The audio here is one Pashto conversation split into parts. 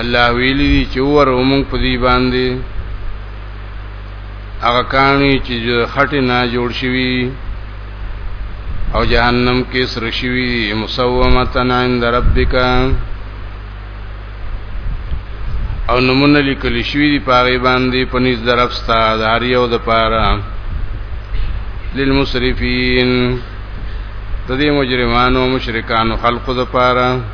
الله ویلی دی چې ور ومنګ په دی باندې هغه کانی چې خټه نه جوړ شوی او جهنم کې سر شوی مسومتن عند ربک او نمونه لیکل شوی دی پاره باندې پنځ درپستا داریو د پاره للمسرفین د دې مجرمانو مشرکانو خلقو د پاره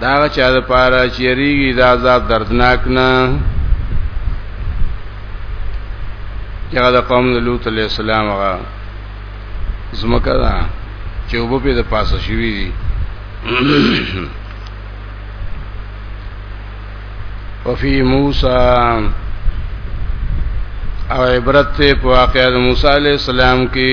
دا چا د پاره چیریږي دا عذاب دردناک نه هغه د قوم د لوط علی السلام هغه زمکه دا چې وبو په د پاسه شوی دي وفي موسی او عبرت په واقعې د موسی علی السلام کې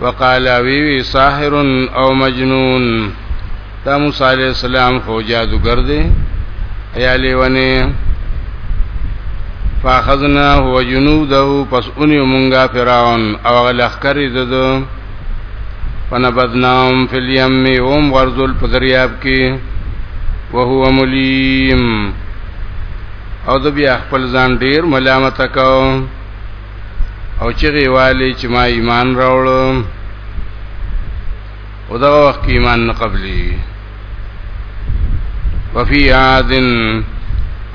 وقال وی وی ساحر او مجنون دا موسی علیہ السلام خو جادوګر دی یا لیونه فاخذنا هو جنوده پس اونی مونږه فرعون او غلخکر ددو فنبذناهم فی الیم هم غرزل په دریاب کې وهو ملیم او د بیا خپل ځان ډیر ملامت کاو او چې غیوالی چې ما ایمان راوړم او دا وخت کې ایمان نه قبلي وفي عاد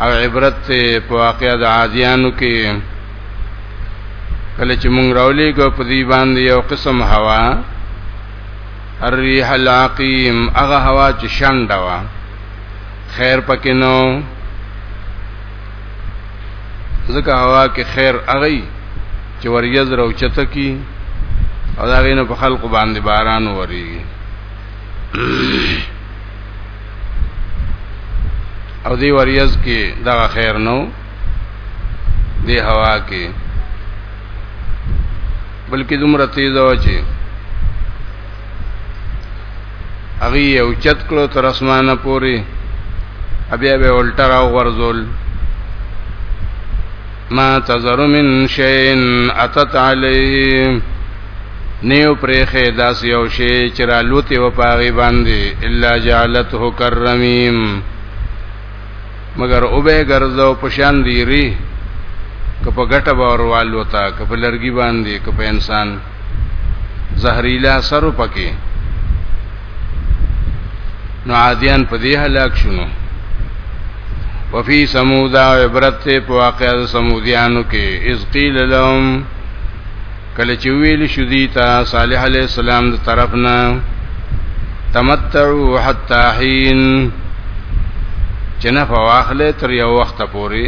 او عبرت په واقع د عادیانو کې کله چې مونږ راولې کو په دې باندې یو قسم هوا الريح العقيم هغه هوا چې شنډه وا خیر پکې نو ځکه هوا کې خیر اغي چې وریځ راو چته کی او دا غینه په خلق باندې باران وریږي او دی وریځ کې دا خیر نو دی هوا کې بلکې دومره تیز و چې هغه یو چت کړو تر اسمانه پوري بیا به الټا را ورزول ما تزر من شین اتت علیه نیو پرېخه داس یو شی چې را لوتی و پاغي باندې الا جعلته کرمیم مگر او به ګرځاو پشان دیری که په ګټه باور والو تا که په لرګي باندې که په انسان زهريله اثر پکې نو عادیان په دې هلاک شونو وفي سمود عبرت ته په واقع د سمودیانو کې اذ قیل لهم کله چې ویل شو دي ته صالح علی السلام د طرفنا تمتعوا حتا حين جنف واخله تر یو وخت پوري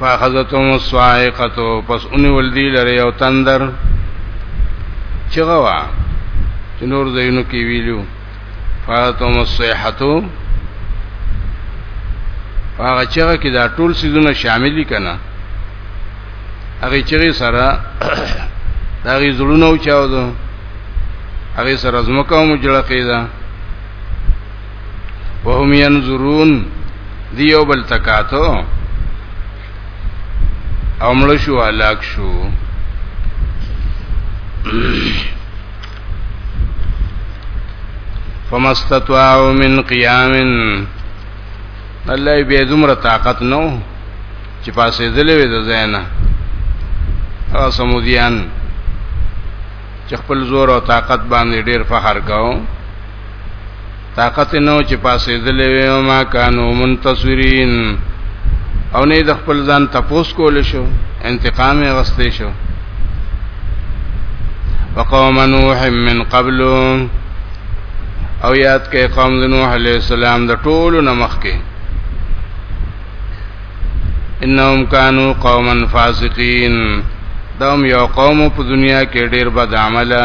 فاخذتهم الصاعقه پس اونې ولدی لري او تندر چغوا چې نور زینو کې ویلو فاخذتهم الصيحه هغه چغه کې دا ټول سيزونه شامل دي کنه هغه چغه سره دا غي زړونه او چاو دو هغه سره زمکه مو جړه کیدا وهم ينظرون دیو بل تکاتو او مړ شو هلاک شو فمستطاعوا من قيام الله به زمره طاقت نو چې پاسې دلې وې د زینا او سمودیان چې خپل زور او طاقت باندې ډېر فخر کاوه طاقت نو چې پاسې دلې و ما کانو منتصرین او نه د خپل ځان تپوس کول شو انتقام یې غستې شو وقوم نوح من قبل او یاد کې قوم نوح علی السلام د ټولو نمخ کې انهم كانوا قوما فاسقين دوم یو قوم په دنیا کې ډیر بد عمله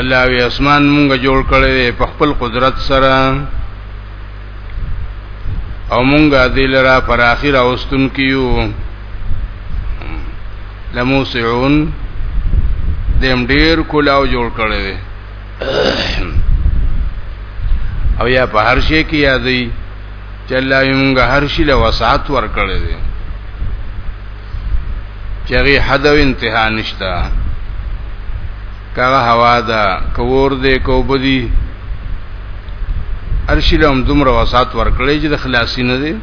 الله وی اسمان مونږ جوړ کړی دی په خپل قدرت سره او مونږ دې لرا پر اخر اوستون کیو لموسعون دیم ډیر کولاو جوړ کړی دی او یا په هر شی کې یادې چې الله یې مونږ هر شي له وسعت ور کړی دی چې هغه حد او انتها نشته کغه هوا ده کور دې کو بدی ارشلهم دومره وسات ورکړي چې د خلاصي نه دي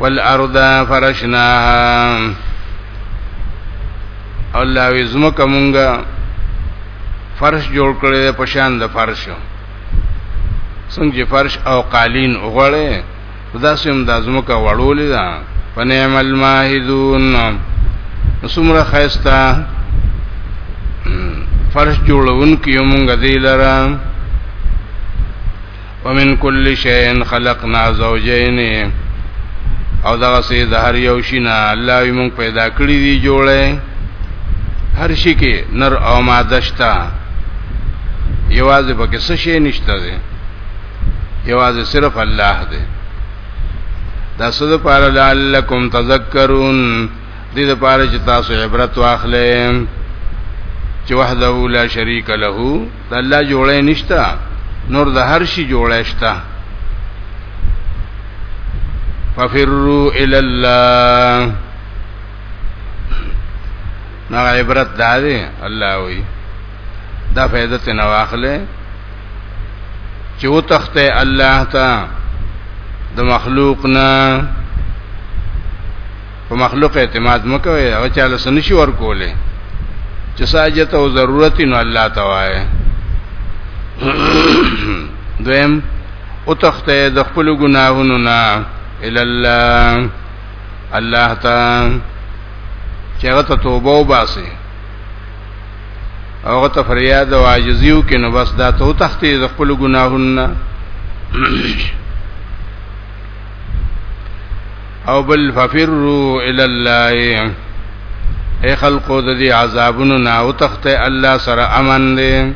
والارض فرشناها الله وی زمکه مونږه فرش جوړ کړی په شان د فرش څنګه فرش او قالین وغړې داسې هم د ازمکه وړولې ده فنعم الماهدون سمره خيستا فرش جوړون کیو مونږ دی لره ومن كل شيء خلقنا زوجين او دغه سي د هر یو شینا الله یې مونږ پیدا کړی دی جوړه هر شي کې نر او ماده شتا یوازې پکې څه شي نشته دی یوازې صرف الله دی دا سود پاره لعلکم تذکرون دې د پاره چې تاسو عبرت واخلئ چې وحده لا شریک له د الله جوړې نشتا نور د هر شي جوړې شتا ففروا الى الله نو عبرت دا دی الله وی دا فائدہ ته نواخله چې او تخته الله ته د مخلوق نه په مخلوق اعتماد مکوئ هغه چاله سنشي ورکولې چې ساجت او ضرورت نو الله تعالی دویم او تخته د خپل ګناهونو نه ال الله الله تعالی چې هغه توبه وباسي هغه ته فریاد او عاجزی وکړي نو بس دا ته تختی د خپل ګناهونو او بل ففروا الى الله اي خلقو د دې عذابونو نه او تخته الله سره امن دي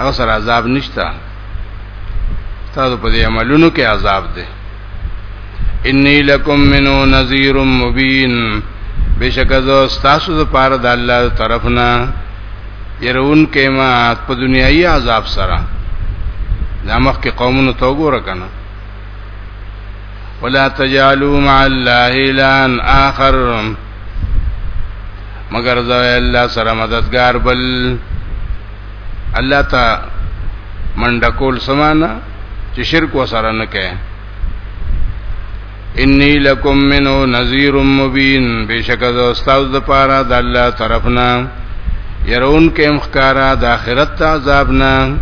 او سره عذاب نشتا تاسو په دې عملونو کې عذاب دي انی لکم منو نذیر مبین بشک زو تاسو د پاره د الله طرفنا يرون کما په دنیایي عذاب سره دا مخ کې قومونو تو ګور کنه ولا تجعلوا مع الله الان اخر مگر ذا الله سره مددگار بل الله ته منډه کول سمانه چې شرک وسره نه کوي انی لکم منو نذیر مبین بشک از استاد د پاره د الله طرفنا يرون کې مخکارا د آخرت ته عذاب نه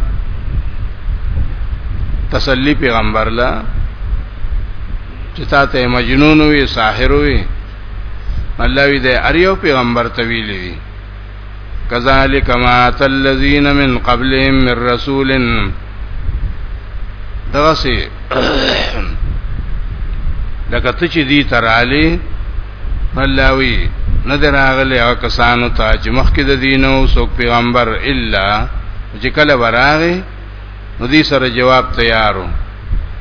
تسلی پیغمبر لا چې تا ته مجنون وي ساحر وي الله وی د اریو پیغمبر ته ویلی کذالک ما تلذین من قبلهم من رسول دغه سي لکه ته چې دی ترالی ملاوی نظر اغلی او کسانو ته چې مخکې د دینو څوک پیغمبر الا چې کله وراغه نو دې سره جواب تیارو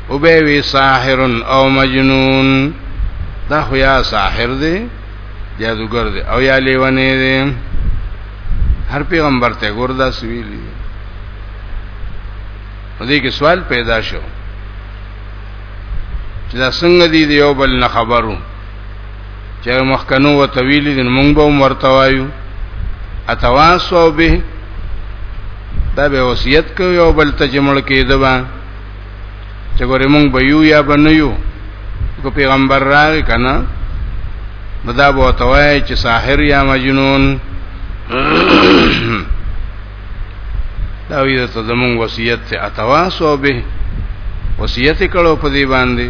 او به وی ساحر او مجنون دا خو یا ساحر دی جادوګر دی او یا لیونی دی هر پیغمبر ته ګوردا سویلی په دې کې سوال پیدا شو چې دا څنګه دی دی یو بل نه خبرو چې مخکنو و طویل دین مونږ به مرته وایو اتواسو به دا به وصیت کوي او بل ته جمل کې دبا چې ګورې مونږ به یو یا به نه یو کو پیغمبر راغی کنه نو دا به توای چې ساحر یا مجنون دا وی ته زمونږ وصیت ته اتواسو به وصیت کړو په دې باندې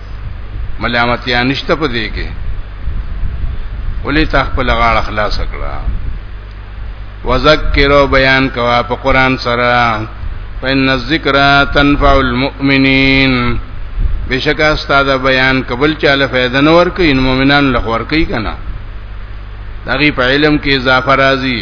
ملامتیا نشته په دې کې ولې تا خپل غاړه خلاص کړه وذکر او بیان کوا په قران سره فإن الذکر تنفع المؤمنین بشکا استاد بیان قبل چاله فائدہ نور کوي مؤمنان لخوا ور کوي کنه دغه په علم کې اضافه راځي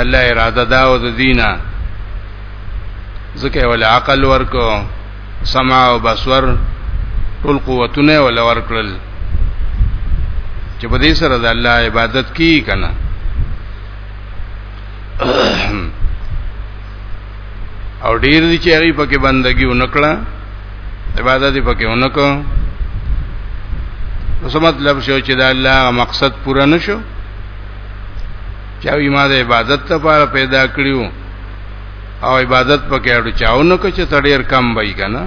الله اراده دا او د دینه ځکه ول عقل ورکو سمع او بصر ټول قوتونه ول ورکړل چې په دې سره د الله عبادت کی کنه او ډیر دي چې هغه پکې بندگی ونکړه عبادت پکې اونکو نو څه مطلب شو چې دا الله مقصد پوره نشو چې وی ما د عبادت لپاره پیدا کړیو او عبادت پکې اړو چاونو کو چې تډیر کم وای کنه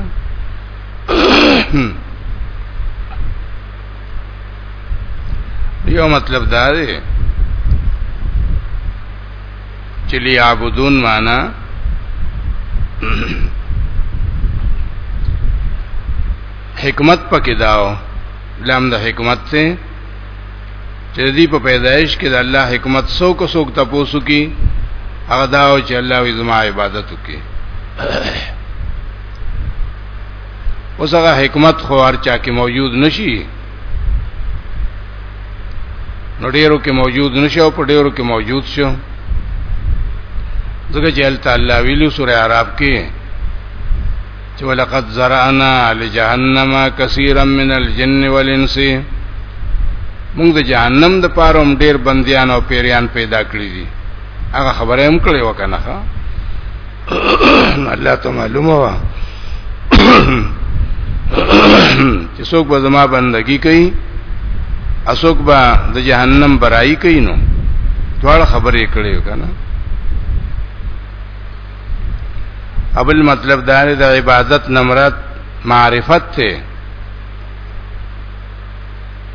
یو مطلب دا دی چې لیعبدون معنا حکمت پکې داو لام د حکمت ته چې دې په پیدایش کې د الله حکمت سو کو سوک تاسو کې هغه داو چې الله وي زما عبادت وکي اوس هغه حکمت خو هر چا کې موجود نشي نو ډیرو کې موجود نشو په ډیرو کې موجود شو ځکه چې الله تعالی ویلو سورې عرب کې چې ولقد زرعنا لجهنم كثيرا من الجن والانس موږ د جهنم د پاره هم ډیر بنديان او پیریان پیدا کړی دي هغه خبره هم کړې وکنه الله ته معلومه وا چې څوک به زما بندگی کوي اسوک به د جهنم برای کوي نو ټول خبرې کړې وکنه ابل مطلب دا دی د عبادت نمرت معرفت ته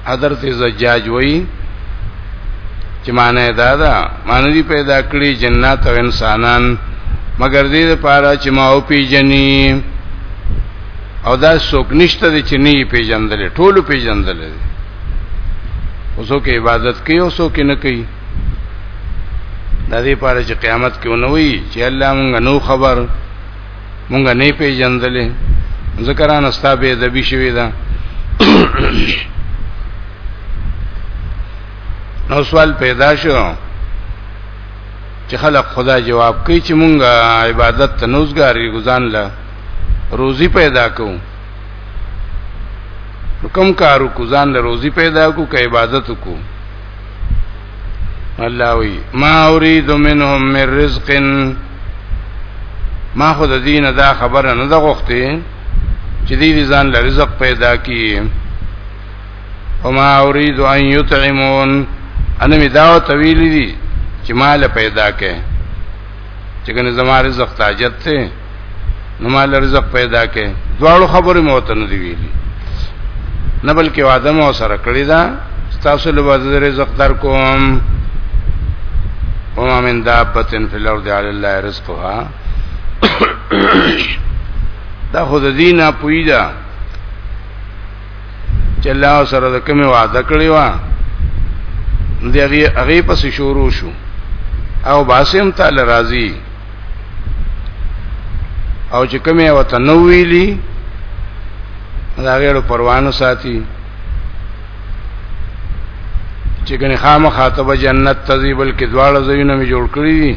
حضرت زجاج وایي چې معنی دا ده معنی پیدا کړی جنات او انسانان مگر دې لپاره چې ما او پیجنې او دا څوک نشته چې نه پیجندل ټول پیجندل اوسو کې عبادت کوي اوسو کې نه کوي د دې لپاره چې قیامت کې ونوي چې الله مونږ نو خبر مونږ نه پیژندلې ذکرانه ستابه د بي شوی دا نو سوال پیدا شو چې خلق خدا جواب کوي چې مونږ عبادت ته نوزګاری ګزان لا روزي پیدا کوو کوم کارو کو ځان له روزي پیدا کو که عبادت کو الله وی ما اريد منهم من رزق ما خود دین دا خبره نه ده غوښتي چې دې ځان له رزق پیدا کی وما اريد ان يطعمون انا می دا تویل دي چې مال پیدا کړي چې کنه زما رزق تاجت ته نو مال رزق پیدا کې دواړو خبرې مو ته نه دی ویلي نه بلکې وعده مو سره کړی دا تاسو له وزیر رزق در کوم وما من دابه فی الارض علی الله رزقها دا خود دینه پویدا چې الله سره د کومه وعده کړی و نو دی هغه هغه پس شروع شو او باسم تعالی راضی او چې کومه وته نو ویلی دا غیرو پروانه ساتي چې کنه خامہ خاطب جنت تذیبل کې دواړه زوینه می جوړ کړی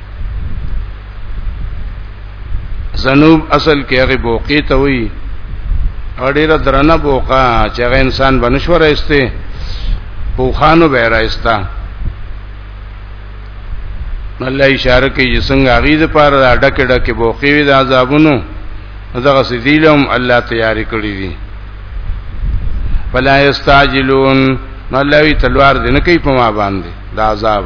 زنوب اصل کې هغه بوقې ته وي او ډیره درنه بوقا چې هغه انسان بنشو راځته پوخانو به راځتا الله اشاره کوي څنګه هغه د پاره دا ډک ډک بوقې وي د عذابونو دغه سدیلم الله تیاری کړی دي فلا یستعجلون الله وی تلوار دې نه کوي په ما باندې دا عذاب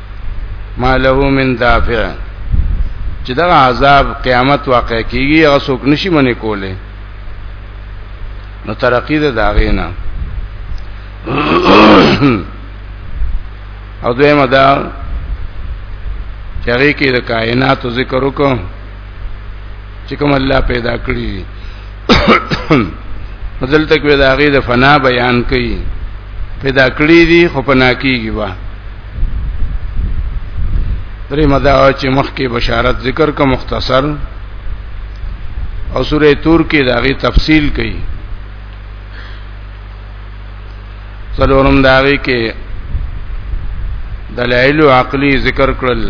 ما له من دافع چې دا عذاب قیامت واقع کیږي هغه څوک نشي منې کوله نو ترقی ده داغه نه او دویمه دا چغې کې د کائنات ذکر وکړو چې کوم الله پیدا کړی مزل تک وی دا غي د فنا بیان کوي پیدا کړی دي خو پنا کیږي وا درې مدا چې مخ کې بشارت ذکر کا مختصر او سورې تور کې دا غي تفصیل کوي څلورم دا غي کې دلایل عقلی ذکر کړل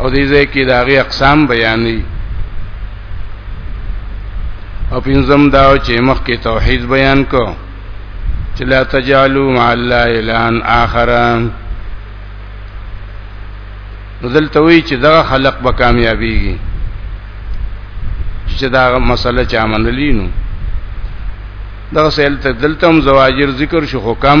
او دې ځای کې داغه اقسام بیانې او پنځم دا چې مخ کې توحید بیان کو چې لا تجعلوا مع الله الان اخر دلته وی چې دا خلق به کامیابیږي چې دا مسله چا منلی نو دا سیل ته دلته هم زواجر ذکر شو حکم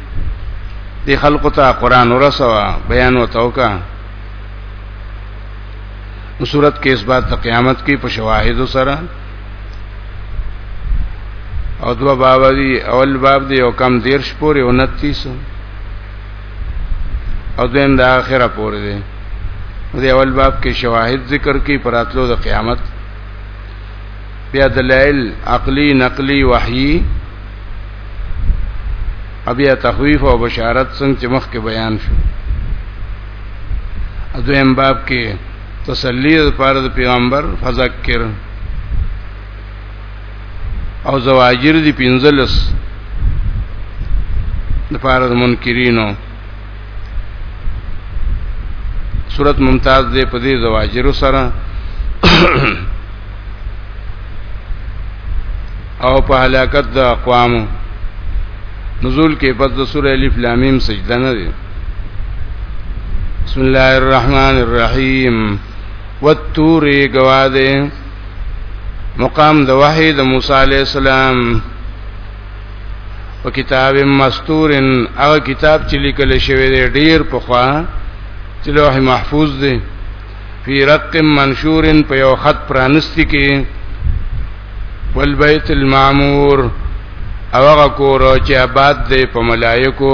دی خلق ته قران ورسوا بیان وتوکا نو صورت کې اثبات د قیامت کې په شواهد سره او دو باب دی اول باب دی او کم دیرش پوری 29 او دیم د اخره پوری دی دی اول باب کې شواهد ذکر کی پراتلو د قیامت بیا دلائل عقلی نقلی وحیی بیا تخویف او بشارت څنګه چې مخکې بیان شو دویم باب کې تسلی لپاره د پیغمبر فذکر او زواجر دی پنځلس لپاره د منکرینو صورت ممتاز دې په دې زواجر سره او په هلاکت د اقوام نزول کې پس د سورې الف لام میم سجده نه دي بسم الله الرحمن الرحیم والتور گواده مقام د وحی د موسی علی السلام او کتاب مستور او کتاب چې لیکل شوی دی ډیر په خوا چې لوح محفوظ دی فی رق منشور په یو خط پرانستی کې والبیت المعمور او هغه کور چې آباد دی په ملائکو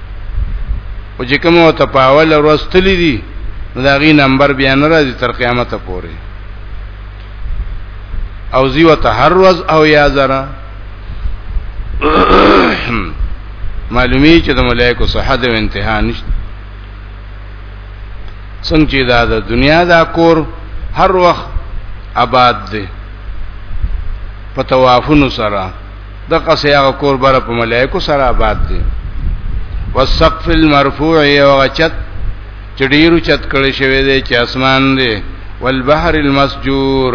او چې کوم ته پاول ورستلې دي دا غي نمبر بیا نه راځي تر قیامت پورې او زی وته هر ورځ او یا زرا معلومی چې د ملائکه صحه د انتها نشته څنګه چې دا د دنیا دا کور هر وخت آباد دی په توافونو سره د قصې هغه کور بره په ملائکو سره آباد دي والسقف المرفوع یو غچت چې ډیرو چت کړي شوی دی چې اسمان دی والبحر المسجور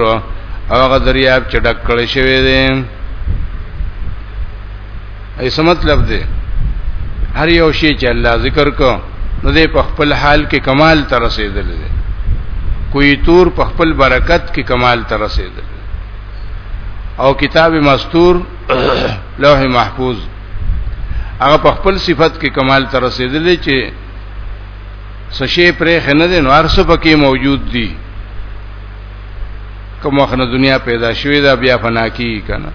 او هغه دریاب چې ډک کړي شوی دی ایسه مطلب دی هر یو شی چې الله ذکر کو نو دې په خپل حال کې کمال تر رسیدل دي کوئی تور په خپل برکت کې کمال تر رسیدل او کتاب مستور لوح محفوظ هغه په خپل صفت کې کمال تر رسیدلی چې سشي پرې خنه دي نو ارسه پکې موجود دي کوم وخت دنیا پیدا شوې ده بیا فنا کی کنه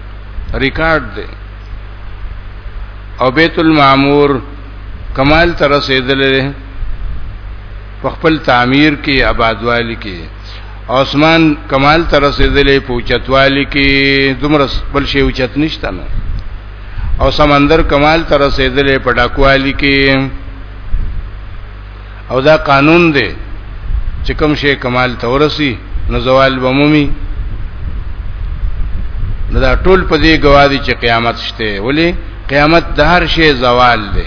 ریکارډ دی او بیت المعمور کمال تر رسیدلی په خپل تعمیر کې آبادوالی کې اسمان کمال تر رسیدلې پوچتوالی کې دومره بل شی اوچت نشته نو او سمندر کمال تر رسیدلې په ډاکوالی کې او دا قانون دی چې کوم شی کمال تورسی نو زوال بمومي نو دا ټول په دې گواهی چې قیامت شته ولی قیامت د هر شی زوال دی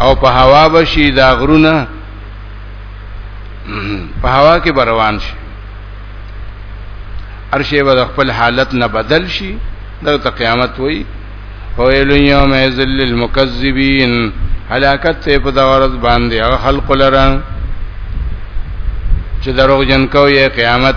او په هوا بشي دا غرونه په هوا کې بروان شي ارشه به خپل حالت نه بدل شي دا ته قیامت وای فویل یوم ذل للمکذبین هلاکت ته په دا ورځ باندې هغه خلق لره چې دروغ جن کوي قیامت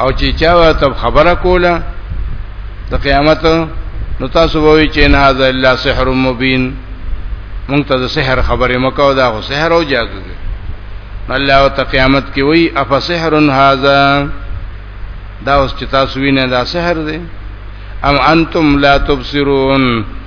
او چې چا ته خبره کوله د قیامت نو تاسو وایي چې نه هاذا الا سحر مبین مونږ ته د سحر خبرې مکو دا خو سحر او جادو دی الله او ته قیامت کې وایي اف سحر هاذا دا اوس چې تاسو وینئ دا سحر دی ام انتم لا تبصرون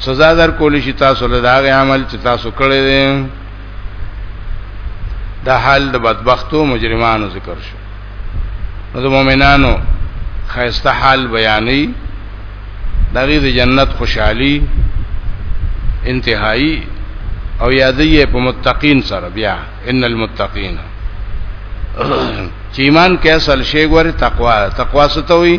سزا در کول شي تاسو له داغه عمل چې تاسو کړی دی د حال د بدبختو مجرمانو ذکر شو نو د مؤمنانو خیسته حال بیانې دغه د جنت خوشحالي انتهایی او یادې په متقین سره بیا ان المتقین چې ایمان کې اصل شی غوړي تقوا تقوا ستوي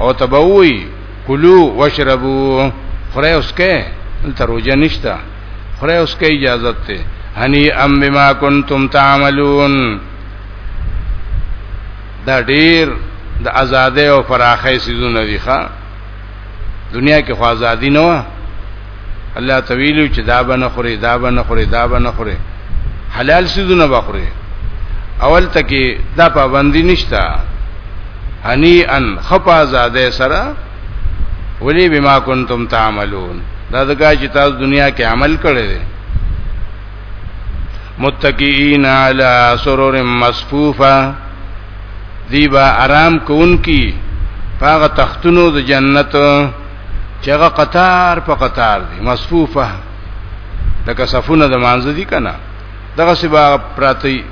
او تبوي کلو واشربو خره اوس کې دلته روزه نشته خره اوس کې اجازه ته هني ام بما کنتم تعملون دا ډیر د آزادې او فراخې سيزونه دي ښا دنیا کې خو ازادي نه و الله تویلو چې دا به نه خوري دا به نه خوري دا به نه خوري حلال سيزونه به خوري اول تکي دا پابندي نشتا هني ان خپا زاده سره ولی بما کنتم تعملون دا دغه چې تاسو دنیا کې عمل کړی دی متقین علی سرور مصفوفه دی با آرام کوونکی پاغه تختونو د جنت چې هغه قطار په قطار دي مصفوفه لکه صفونه د مانځ دي کنه دغه سبا پراتی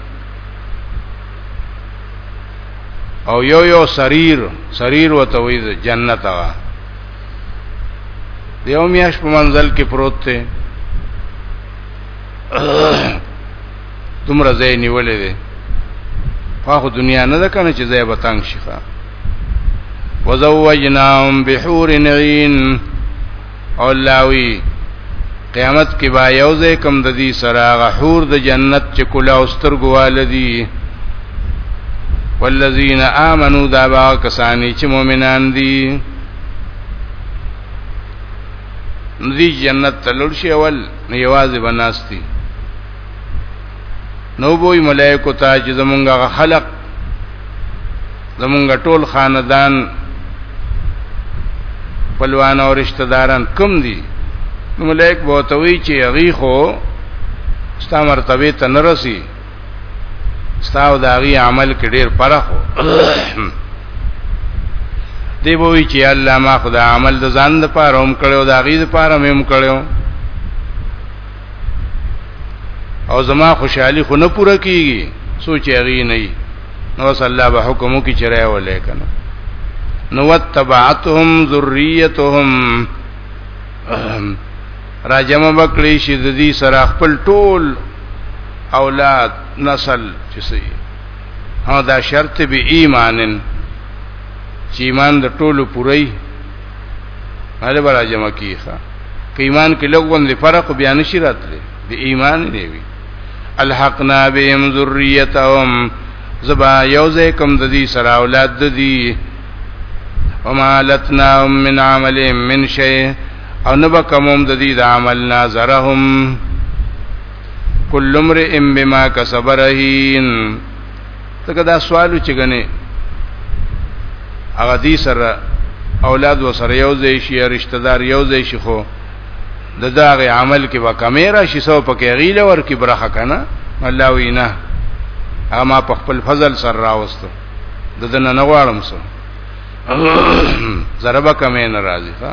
او یو یو سریر سریر وته وي د جنت هغه دیو میاش په منزل کې پروت دی دومره ځای نیولې ده خو دنیا نه ده کنه چې ځای به تنگ شي ښا وزوجناهم بحور عین او لاوی قیامت کې با یو ځای کم د دې سره غحور د جنت چې کلا اوستر ګوالدی والذین آمنو دا با کسانی چې مؤمنان دي ندی جنت تلل شي اول نیوازې بناستی نو بوې ملائکو ته چې زمونږه خلق زمونږه ټول خاندان پلوان او رشتہ داران کم دي نو ملائک به ته وی چې هغه خو ستا مرتبه ته نه رسی ستا او داغي عمل کې ډیر فرق دی وی چې الله ما خدا عمل د ځان د پاره هم کړو داغي د پاره هم کړو او زما خوشحالي خو نه پوره کیږي سوچ یې نه نو صلی الله به حکم کی چرای ولې کنه نو وتبعتهم ذریتهم راجم بکلی شي د دې سره خپل ټول اولاد نسل چې سي ها دا شرط به ایمانن چې ایمان د ټولو پوری هله برا جمع کیخه که ایمان کې لګون دی فرق بیا نشی راتلی دی ایمان دی وی الحقنا بهم ذریتهم زبا یوزه کم د دې سره اولاد د دې وما لتنا من عمل من شيء او نبکمم د دې د عمل نظرهم کل امرئ بما کسب رهین ځکه دا سوالو چې غني هغه دې سره اولاد وسره یو ځای شي رشتہ دار یو ځای شي خو د داغه عمل کې به کمیرا شي سو پکې غیله ور کې برخه کنه الله وینا اما په خپل فضل سره راوستو د دنه نه غواړم سو ضربه کمې ناراضي ها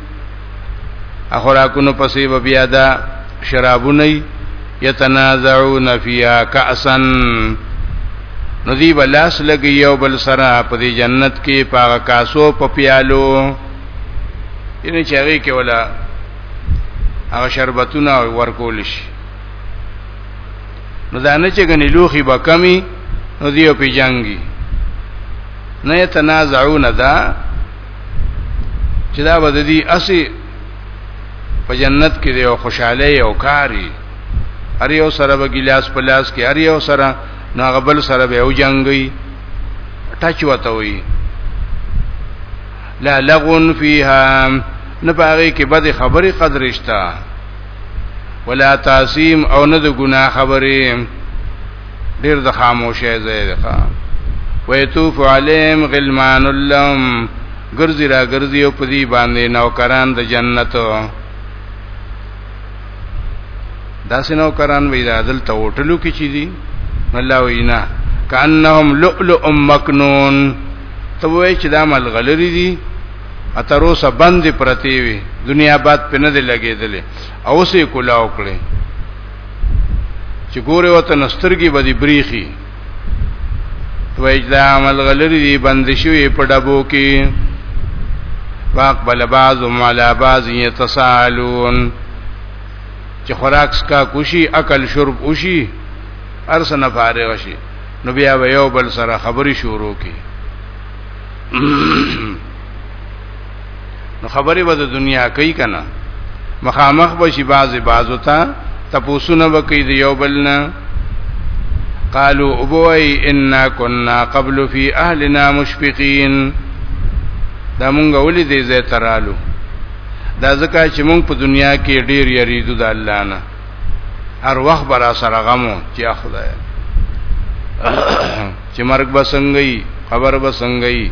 اخراکونو پسې به بیا دا شرابونه یتنازعون فیها کأسا نو دی بلاس لګي یو بل سره په دې جنت کې پاغه کاسو په پیالو ان چاغي کې ولا هغه شربتونه ورکول شي نو دا نه چې غني لوخي به کمی نو دیو پی جنگي نه تنازعون دا چې دا به د دې اسی په جنت کې دی او خوشاله او کاری هر یو سره به ګلاس په لاس کې هر یو سره ناغبل سره به او جنگي ټچ وته وي لا لغون فیها نه پاره کې بد خبرې قدرشتا ولا تاسیم او نه د ګناه خبرې ډیر د خاموشه ځای دی ښا ويتوف عليهم غلمان لهم ګرځي را ګرځي او په دې باندې نوکران د جنت داسې نوکران وې دا دل ته هوټلو کې چي دي الله وینا کانهم لؤلؤ مکنون ته وای چې دا ملغلری دي اتروسه بند پرتی وي دنیا باد په نه دی لګیدلې او سې کولاو کړي چې ګوره وته نسترګي بدی بریخي وای دا عمل غلری دی بند شوی په ډبو کې واقبل بعض مالا بعض يتسالون چې خوراک سکا کوشي عقل شرب وشي ارسنه فارغ شي نو بیا یو بل سره خبري شروع کی نو خبرې به د دنیا کوي کنه مخامخ به شي بعضې بعضو ته تپوسونه به کوي د یو بل نه قالو ابوی انا کنا قبل فی اهلنا مشفقین دا مونږ ولې دې زه ترالو دا ځکه چې مونږ په دنیا کې ډیر یریدو د الله نه هر وخت برا سره غمو چې خدای چې مرګ به څنګه وي خبر به څنګه وي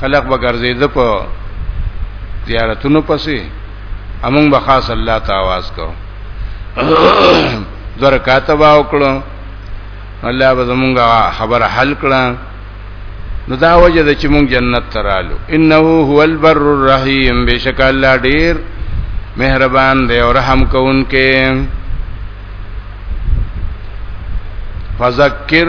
خلق به ګرځیده په زیارتونو پسې امون به خاص الله ته आवाज کو در کاتبا وکړو الله به زمونږه خبره حل کړه نو دا وجه ده چې مونږ جنت ترالو انه هو البر الرحیم بشک الله ډیر مهربان دی او رحم کوونکې فذکر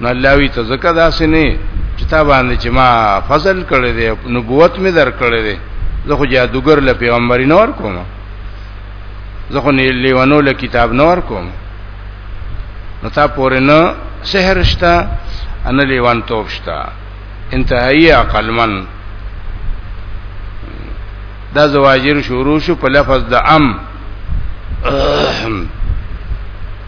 نو الله وی ته زکه داسې نه چې تا باندې چې ما فضل کړی دی نبوت می در کړی دی زه خو جادوګر له پیغمبري نور کوم زه خو نه لیوانو له کتاب نور کوم نو تا پورې نه سحر شتا ان لیوان توپ شتا انتهایی عقل من دا زواجر شروع شو په لفظ د ام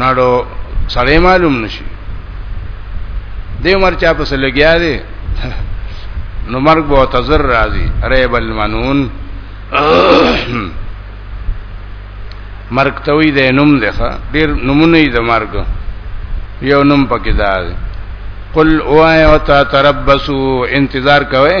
ناړو سړی معلوم نشي د عمر چا په سلګیا دی نو مرګ به تزر راځي ریب المنون مرګ ته وی د نوم دی ښا ډیر نمونه یې د مرګ یو نوم پکې دا دی قل اوه او تربصوا انتظار کوئ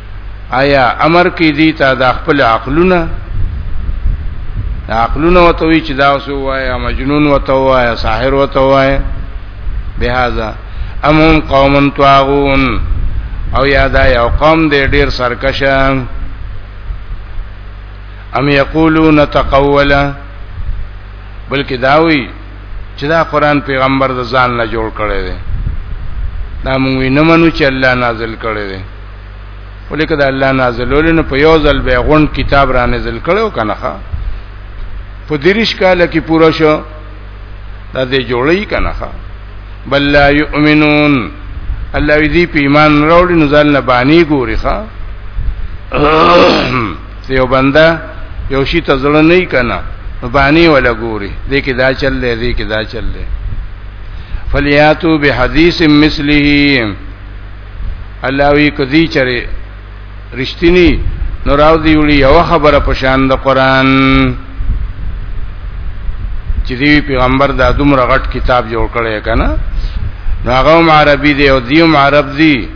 آیا امر کې دي تا د خپل عقلونه عقلونه وتوي چې دا وسو وایا مجنون وتو وایا ساحر وتو وایا بهذا ام هم قوم طاغون او یادا یو قوم دې ډیر سرکشه ام یقولون تقولا بلکې داوی چې دا قران پیغمبر د ځان نه جوړ کړی دی دا موږ نه منو چې الله نازل کړی دی ولیکه د الله نازلول نه په یو ځل به غون کتاب را نازل کړو کنه ښا په دریش کال کې پورا شو دا دې جوړی کنه ښا بل لا یؤمنون الله دې په ایمان راوړي نو ځل نه باندې ګوري ښا یو بنده یو شی ته ځل نه کنه باندې ولا ګوري دې کې دا چل دی دې کې دا چل دی فلیاتو بحدیث مثله الله وی کدی چره رښتینی نو راو دی وړي یو خبره په شان د قران چې دی پیغمبر دا دومره غټ کتاب جوړ کړی کنه هغه عربي دی او دیوم عرب دی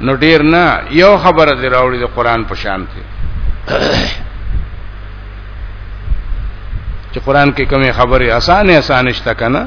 نو ډیر نه یو خبره دی راوړي د قران په شان ته چې قران کې کومه خبره اسانه اسانه شته کنه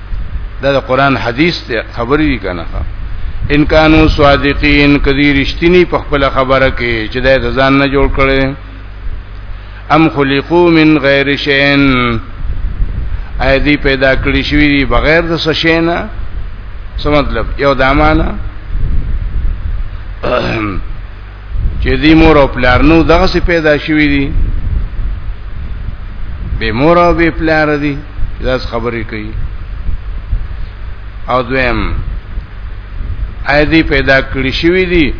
دا د قران حدیث ته خبرې دي کنه ان کانو صادقین کدی رښتینی په خپل خبره کې چې د ځان نه جوړ کړي ام خلقو من غیر شین اې دی پیدا کړی شوی دی بغیر د سشینا څه مطلب یو دامانه چې دی مور او پلار نو دغه سي پیدا شوی دي به مور او به پلار دي داس خبرې کوي او دویم اې دې پیدا کړی شوی دي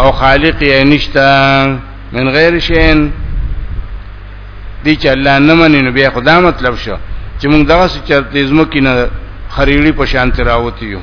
او خالق یې نشتا من غیر شین دي چې الله نه مني نو بیا خدا مطلب شو چې موږ دغه څه چرته زمو کې نه خریړي په شان تراوتی یو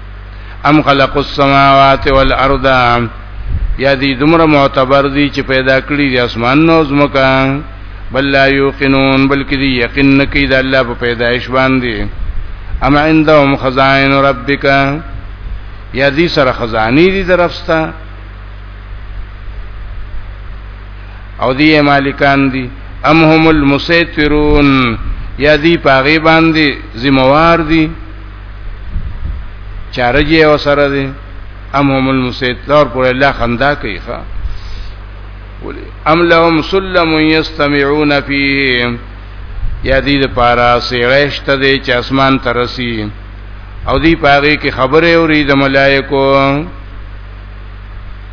ام خلق السماوات والارض یا دې دومره معتبر دي چې پیدا کړی دي اسمان نو زمکا بل لا یوقنون بلکې دې یقین نکي د الله په پیدایش باندې ام عندهم خزائن ربک یا دې سره خزانی دي درفستا او دې مالکان دي ام هم المسیطرون یا دې پاغي باندې ذمہوار دي چارجی او سره دي ام هم المسیطلور پر الله خندا کوي ښا ولي ام لهم سلم یستمعون فيه یا دې لپاره سیړشت دې چې اسمان ترسي او دې پاره کې خبره اوري د ملائکو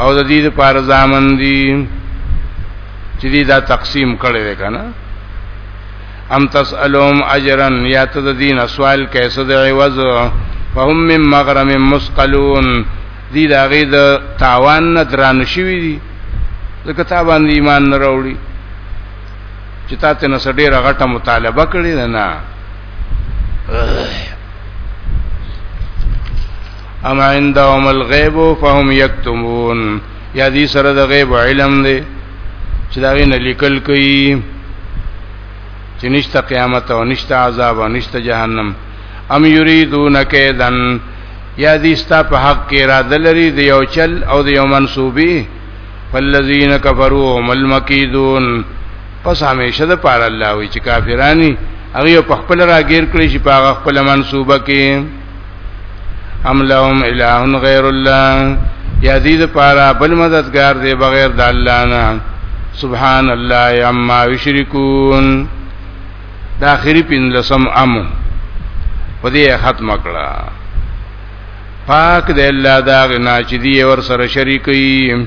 او د دې لپاره ځامن دي چې دې دا تقسیم کړي دی کنه ام تسالهم اجرا یا ته د دین سوال کیسه د عوض فهم من مغرم مسقلون دې دا غي د تاوان نه درانه شوی دي د کتابان دی ایمان نه راوړي چې تاسو نه سړي رغټه مطالبه کړی نه ام عندهم الغیب فهم یکتمون یا دې سره د غیب علم دی چې دا نه لیکل کوي چې نشته قیامت او نشته عذاب او نشته جهنم ام یریدون کیدن یا دې ستا په حق کې را دلري دی یو چل او دی یو منسوبي فالذین کفروا هم المکیدون پس همیشه د پاره الله وی چې کافرانی هغه په خپل راګیر کړی چې په خپل منسوبه کې ام لهم الہ غیر الله یا دې لپاره بل مددگار دی بغیر د الله نه سبحان الله عما یشرکون دا اخری پنځم امو په دې ختم کړه پاک دې الله دا غنا چې دی ور سره شریکي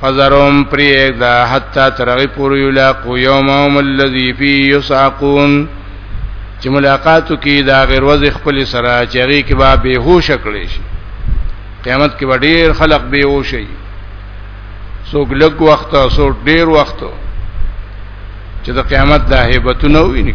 فزرهم پریک دا حتا ترغی پوری یلاقو یومهم الذی فی یسعقون چې ملاقاتو کې دا غیر وز خپل سره چېږي کې با به هوش کړي شي قیامت کې ډیر خلق به هوش شي څوک لږ وخت او څوک ډیر وخت چې د قیامت د هیبتونه ویني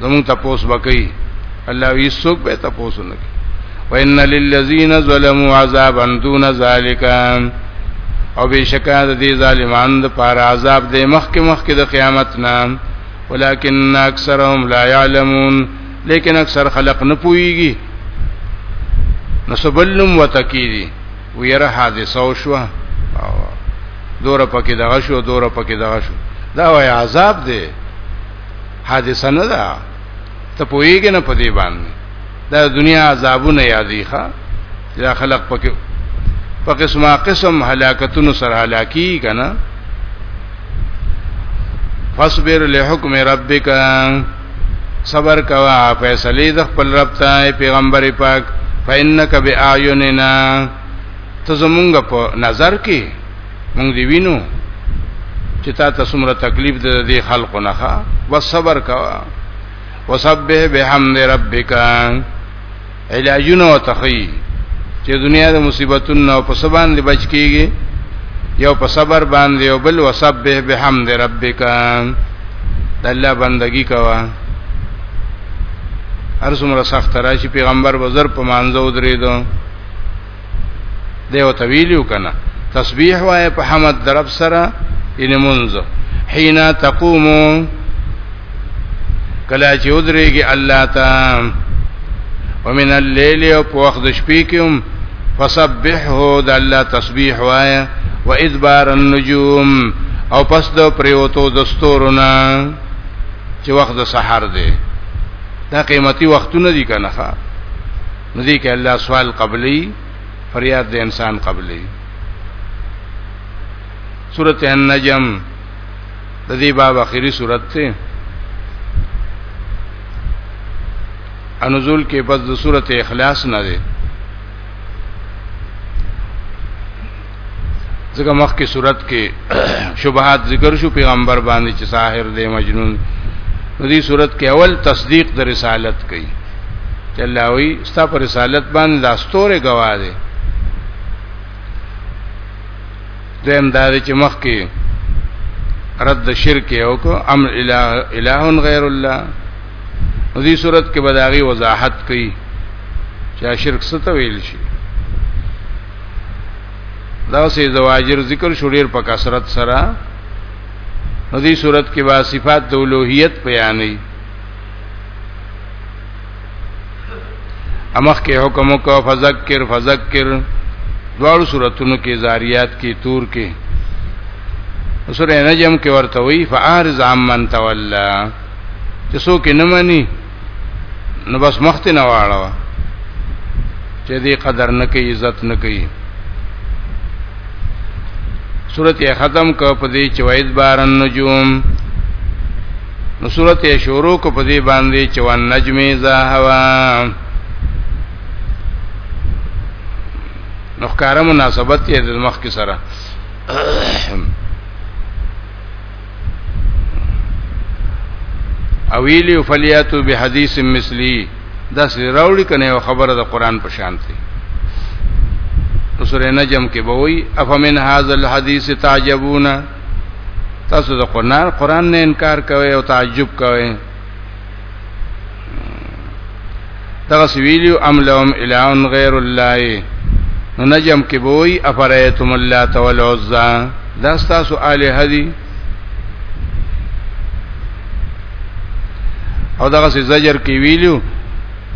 زمون تپوس وکي الله وی سوک به تپوس نه کوي وان للذین ظلموا عذابا دون ذالک او بشکا د دې ظالمانو د پار عذاب د مخک مخک د قیامت نه ولکن اکثرهم لا يعلمون لیکن اکثر خلق نه پويږي نو سبلم وتکیدی ویره حادثه او شو دور پکې دغه شو دور پکې دغه شو دا وای عذاب دی حادثه نه ده ته پوېږې نه پدې باندې دا دنیا عذابونه یادې ښا دا خلق پکې په قسمه قسم هلاکتونو سره هلاکی کنا فاصبر لحکم ربک صبر کوا فیصله د خپل رب ته پیغمبر پاک فینک بیاعیننا ته زمونږ په نظر کې مونږ دی وینو چې تا ته څومره تکلیف ده دې خلکو نه ښا بس صبر کا وسبح بحمد ربک علاجونه وتخی چې دنیا د مصیبتونو په سبان دی بچ کیږي یو په صبر باندې او بل وسبح بحمد ربک د الله بندگی کوا هر څومره سخت راشي پیغمبر وزر په مانځو درې دو دیو طویلیو کنه تسبیح وای په حمد درب سره ان منذ حين تقوم کلا چې ودرېږي الله تا ومن الليل او په وخت شپې کې هم فسبحه د الله تسبیح وای و ادبار النجوم او پس د پریوتو د ستورونه چې وخت د سحر دی دا قیمتي وختونه دي کنه نو دې کې الله سوال قبلي فریاد د انسان قبلي سورته النجم د دې باب اخیری سورته ده انزول کې پس د سورته اخلاص نه ده ځکه مخکې صورت کې شبهات ذکر شو پیغمبر باندې چې ساحر دی مجنون نو دې صورت کې اول تصدیق د رسالت کوي چې الله وی ستا پر رسالت باندې د استوره گواه دی دیم دا چې مخکې رد شرک او کو امر الہ الہ غیر الله دې صورت کې بداغي وضاحت کوي چې شرک څه ته ویل شي دا سه زواجر ذکر شو ډیر په کثرت سره نو دې صورت کې با صفات د اولوہیت بیانې امخ کې حکم کو فذکر فذکر دواړو صورتونو کې زاریات کې تور کې سورې نجم کې ورته وی فارز عمن تولا چې څوک نه مني نو بس مخت نه واړه چې دې قدر نه کوي عزت نه کوي سورته ختم ک په دې چې وید بارن نجوم نو سورته شروع ک په دې باندې چې ون نجم اذا هوا نو ښکارا مناسبت یې د مخ کې سره او ویلی فلیاتو به حدیث مثلی دا سری راوړي کنه یو خبره د قران په شان دی سورې نجم کې به وای افمن هاذا الحدیث تعجبون تاسو د قران قران نه انکار کوئ او تعجب کوئ دغه سویلیو ام لهم الہون غیر الله نو نجم کې بوئی افرایتم الله تعالی عزا دا تاسو الہ دی او دغه زجر کې ویلو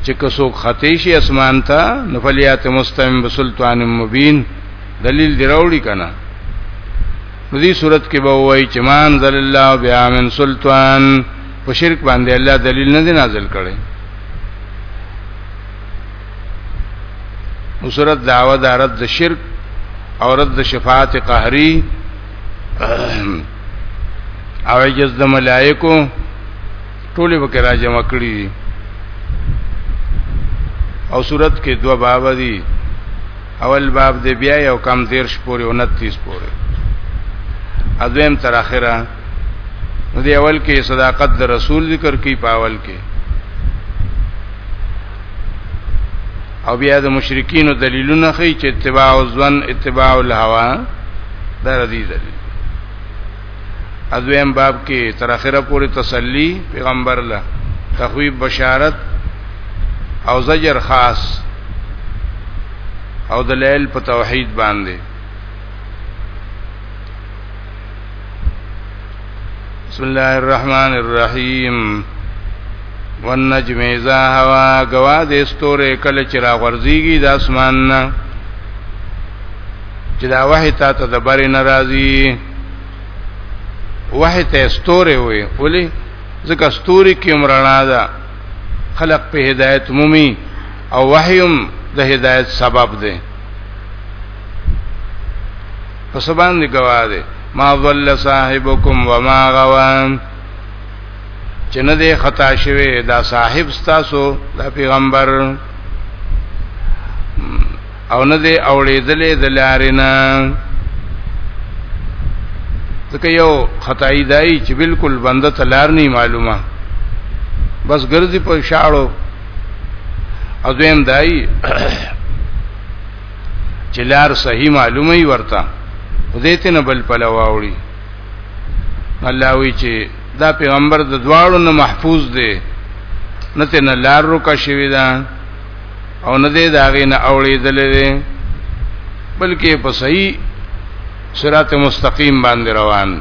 چې کڅوک خطیشی اسمان ته نفلیات مستم بسلطان مبین دلیل دی راوړي کنه په دې صورت کې به وایي چې مان ذل الله بیا من سلطان په شرک باندې الله دلیل نه دی نازل کړی نو صورت دعوه د رد شرک او رد شفاعت قهری او عجز د ملائکو ټولې وکړه را جمع کړی دي او صورت کې دوا باب دي اول باب دې بیا یو کم دیرش پورې 29 پورې اذیم تر اخره نو دی اول کې صداقت د رسول ذکر کی پاول کې او بیا د مشرکین دلیلونه خي چې اتباع الظن اتباع الهوا دا رضی دلیل اذویم باب کې تر اخره پورې تسلی پیغمبر له تخویب بشارت او زجر خاص او دلیل په توحید باندې بسم الله الرحمن الرحیم والنجم اذا هوا غوا د استوره کله چې را غورځيږي د اسمان نه چې دا وحی تا ته د بری ناراضي وحی ته استوره وي ولي ځکه استوري کې عمرنا ده خلق په هدایت مومي او وحیم د هدایت سبب ده په سبان دی گواه دی ما ضل صاحبکم وما غوان چې نه دی خطا شوی دا صاحب ستاسو دا پیغمبر او نه دی اوړېدلې د لارینا ځکه یو خدای دای چې بالکل بنده ته لار نه معلومه بس ګرځي په شاړو اذیم دای چې لار صحیح معلومه ای ورته خدای ته نه بل پلا واوړي الله وی چې دا پیغمبر د دواړو نه محفوظ دی نه ته نه لار رو کا شوی دا او نه دې داغې نه اوړېدل دي بلکې په صحیح صراط مستقیم باندې روان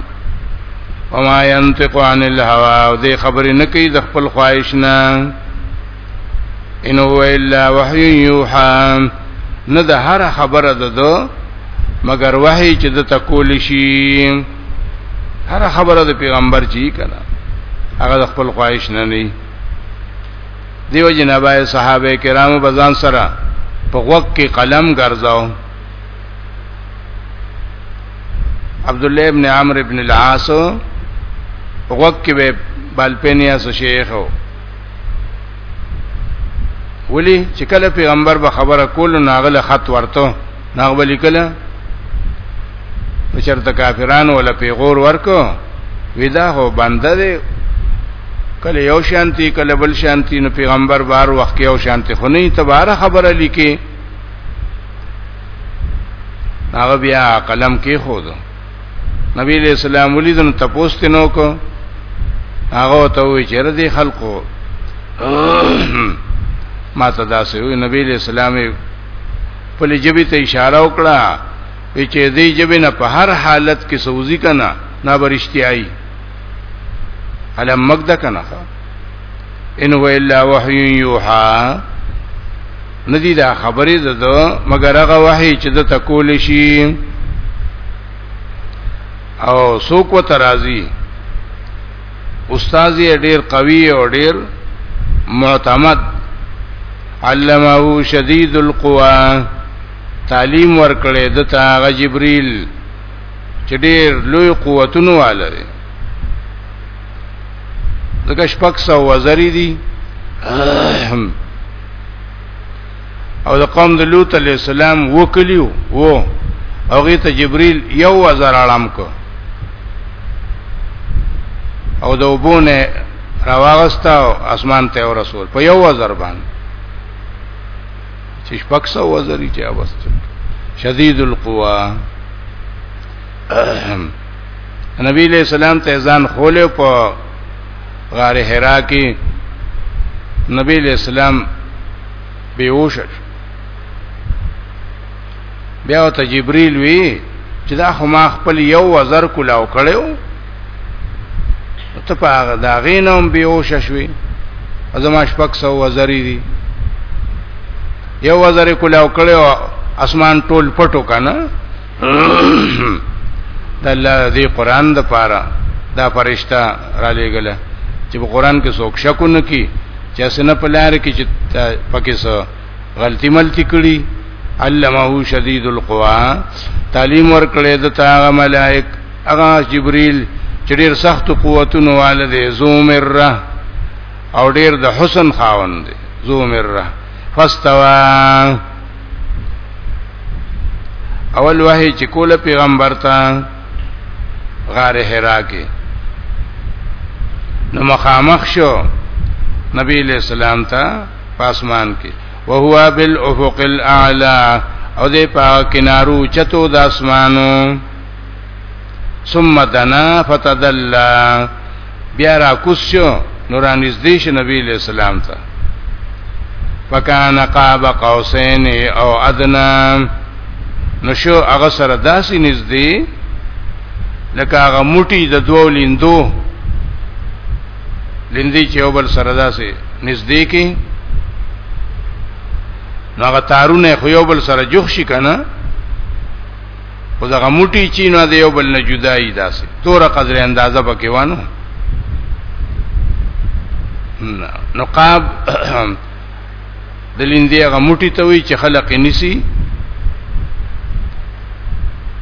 وما ينطق عن الهوى او دې خبرې نه کوي د خپل خواهش نه ان هو الا وحی یوحا نه د هر خبره ده دو مگر وحی چې د تکول شي هر خبره د پیغمبر چی کړه هغه د خپل خواهش نه نه دیو جنابه صحابه کرامو بزان سره په وق کې قلم ګرځاو عبد الله ابن عمرو ابن العاص وق کې به بالپنیا سو شیخ وو ولی چې کله پیغمبر به خبره کول ناغله خط ورته ناغله کله چرته کافرانو ولا پیغور ورکو ودا هو بنده دی کله یو شانتی کله بل شانتی نو پیغمبر بار وخت یو شانتی خو نه تباره خبره لیکي هغه بیا قلم کې خو دو نبی علیہ السلام ولیدن تپوست نو کو هغه ته وی چې ردی خلقو ما ته دا سه وی نبی علیہ السلام په لجبی ته اشاره وکړه چې دې جبې نه په هر حالت کې سوزي کنا نه برشتيایي علم مقد کنا ان هو الا وحي يوحى ندی دا خبرې ده مګر هغه وحی چې د تکول شي او سوق و ترازی استاد یې ډیر قوي او ډیر معتمد علمه شدید القوا تعلیم ورکړې د تا جبريل چې ډېر لوی قوتونو والے دی دغه شپږ سو وزری دي او د قوم د لوط علی السلام وکلیو وو او غی ته جبرئیل یو وزر اړم کو او د وبونه راوغستا او اسمان ته ورسول په یو وزر باندې چې شپږ سو وزري چې اوست شدید القوا نبی علیہ السلام ته ځان خوله په غار حرا کې نبی علیہ السلام بیوش بیا ته جبرئیل وی چې دا خو ما خپل یو وزر کولاو کړو ته په هغه دا غینوم بیوش شوی ازما شپک سو وزری دی یو وزر کولاو کړو اسمان ټول پټو کنه د الله دې قران د پاره دا فرشتہ را لېګله چې په قران کې څوک شک نه کی چې اسنه په لار کې چې پکې څه غلطي ملتي کړي علمه شدید القوا تعلیم ورکړې د تاغه ملائک هغه جبريل چې ډېر سخت قوتونو والده زومره او ډېر د حسن خاوند زومره فاستوا اول وحی چې کوله پیغمبر ته غار حرا کې نو مخامخ شو نبی علیہ السلام ته پاسمان کې وهو بالافق الاعلى او دې په کنارو چتو د اسمانو ثم دنا فتدلى بیا را کوسیو نوران نږدې شي نبی له سلام ته فکان قاب قوسین او ادنا نشو هغه سره داسې نږدې لکه هغه موټي د دوو لیندو لیندې چې یو بل سره داسې نږدې کې نو هغه تارونه خو یو بل سره جوخ شي کنه او دغه موټي چې نه دی یو بل نه جدایي داسې تور قدر اندازه پکې وانه نقاب د لیندې هغه موټي ته وی چې خلق نسی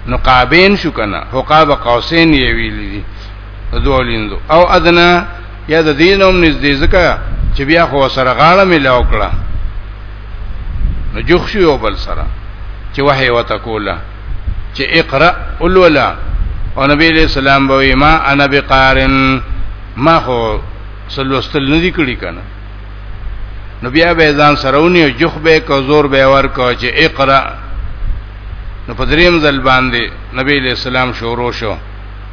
نقابین شو کنه حقاب قوسین یې ویلې دي دوه لیندو او ادنا یا د دینوم نږدې ځکه چې بیا خو سره غاړه ملاو کړه نو جوخ شو یو بل سره چې وحی وته کوله چې اقرا اولولا او نبی علیہ السلام به ما انا بقارن ما خو سلوستل نه دی کړی کنه نو بیا به ځان سرهونی او جوخ به کو زور به ور کو چې اقرا نو په دریم ځل باندې نبی علیہ السلام شروع شو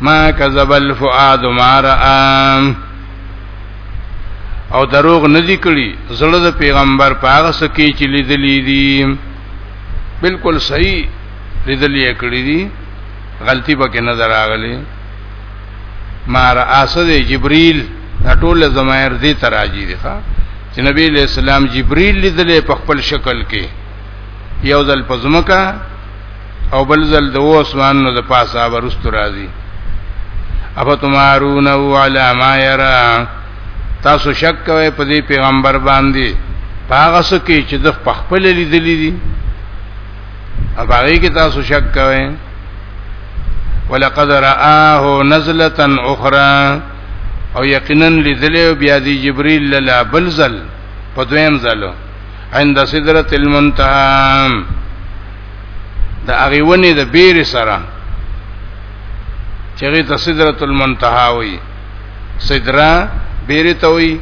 ما کذب الفؤاد ما را او دروغ نه دي کړی زړه د پیغمبر پاغه سکی چې لیدلې دي بالکل صحیح لیدلې کړی دي غلطي پکې نظر راغلي ما را اسد جبريل ټول زمایر دې تراجی دي ښا چې نبی له اسلام جبريل لیدلې په خپل شکل کې یو ځل پزمکا او بل ځل د اسمانونو د پاسه ورستو راځي افتمارون او علی ما یرا تاسو شک کوئ په دې پیغمبر باندې هغه څه کې چې د خپل لیدلې دي هغه کې تاسو شک کوئ ولقد رآه نزله اخرى او یقینا لیدلې بیا دی جبرئیل لاله بل ځل په دویم ځل عند سدرۃ المنتهى د هغه ونی د بیر سره چغی ته سدرۃ المنتها وی سدرا بیر ته وی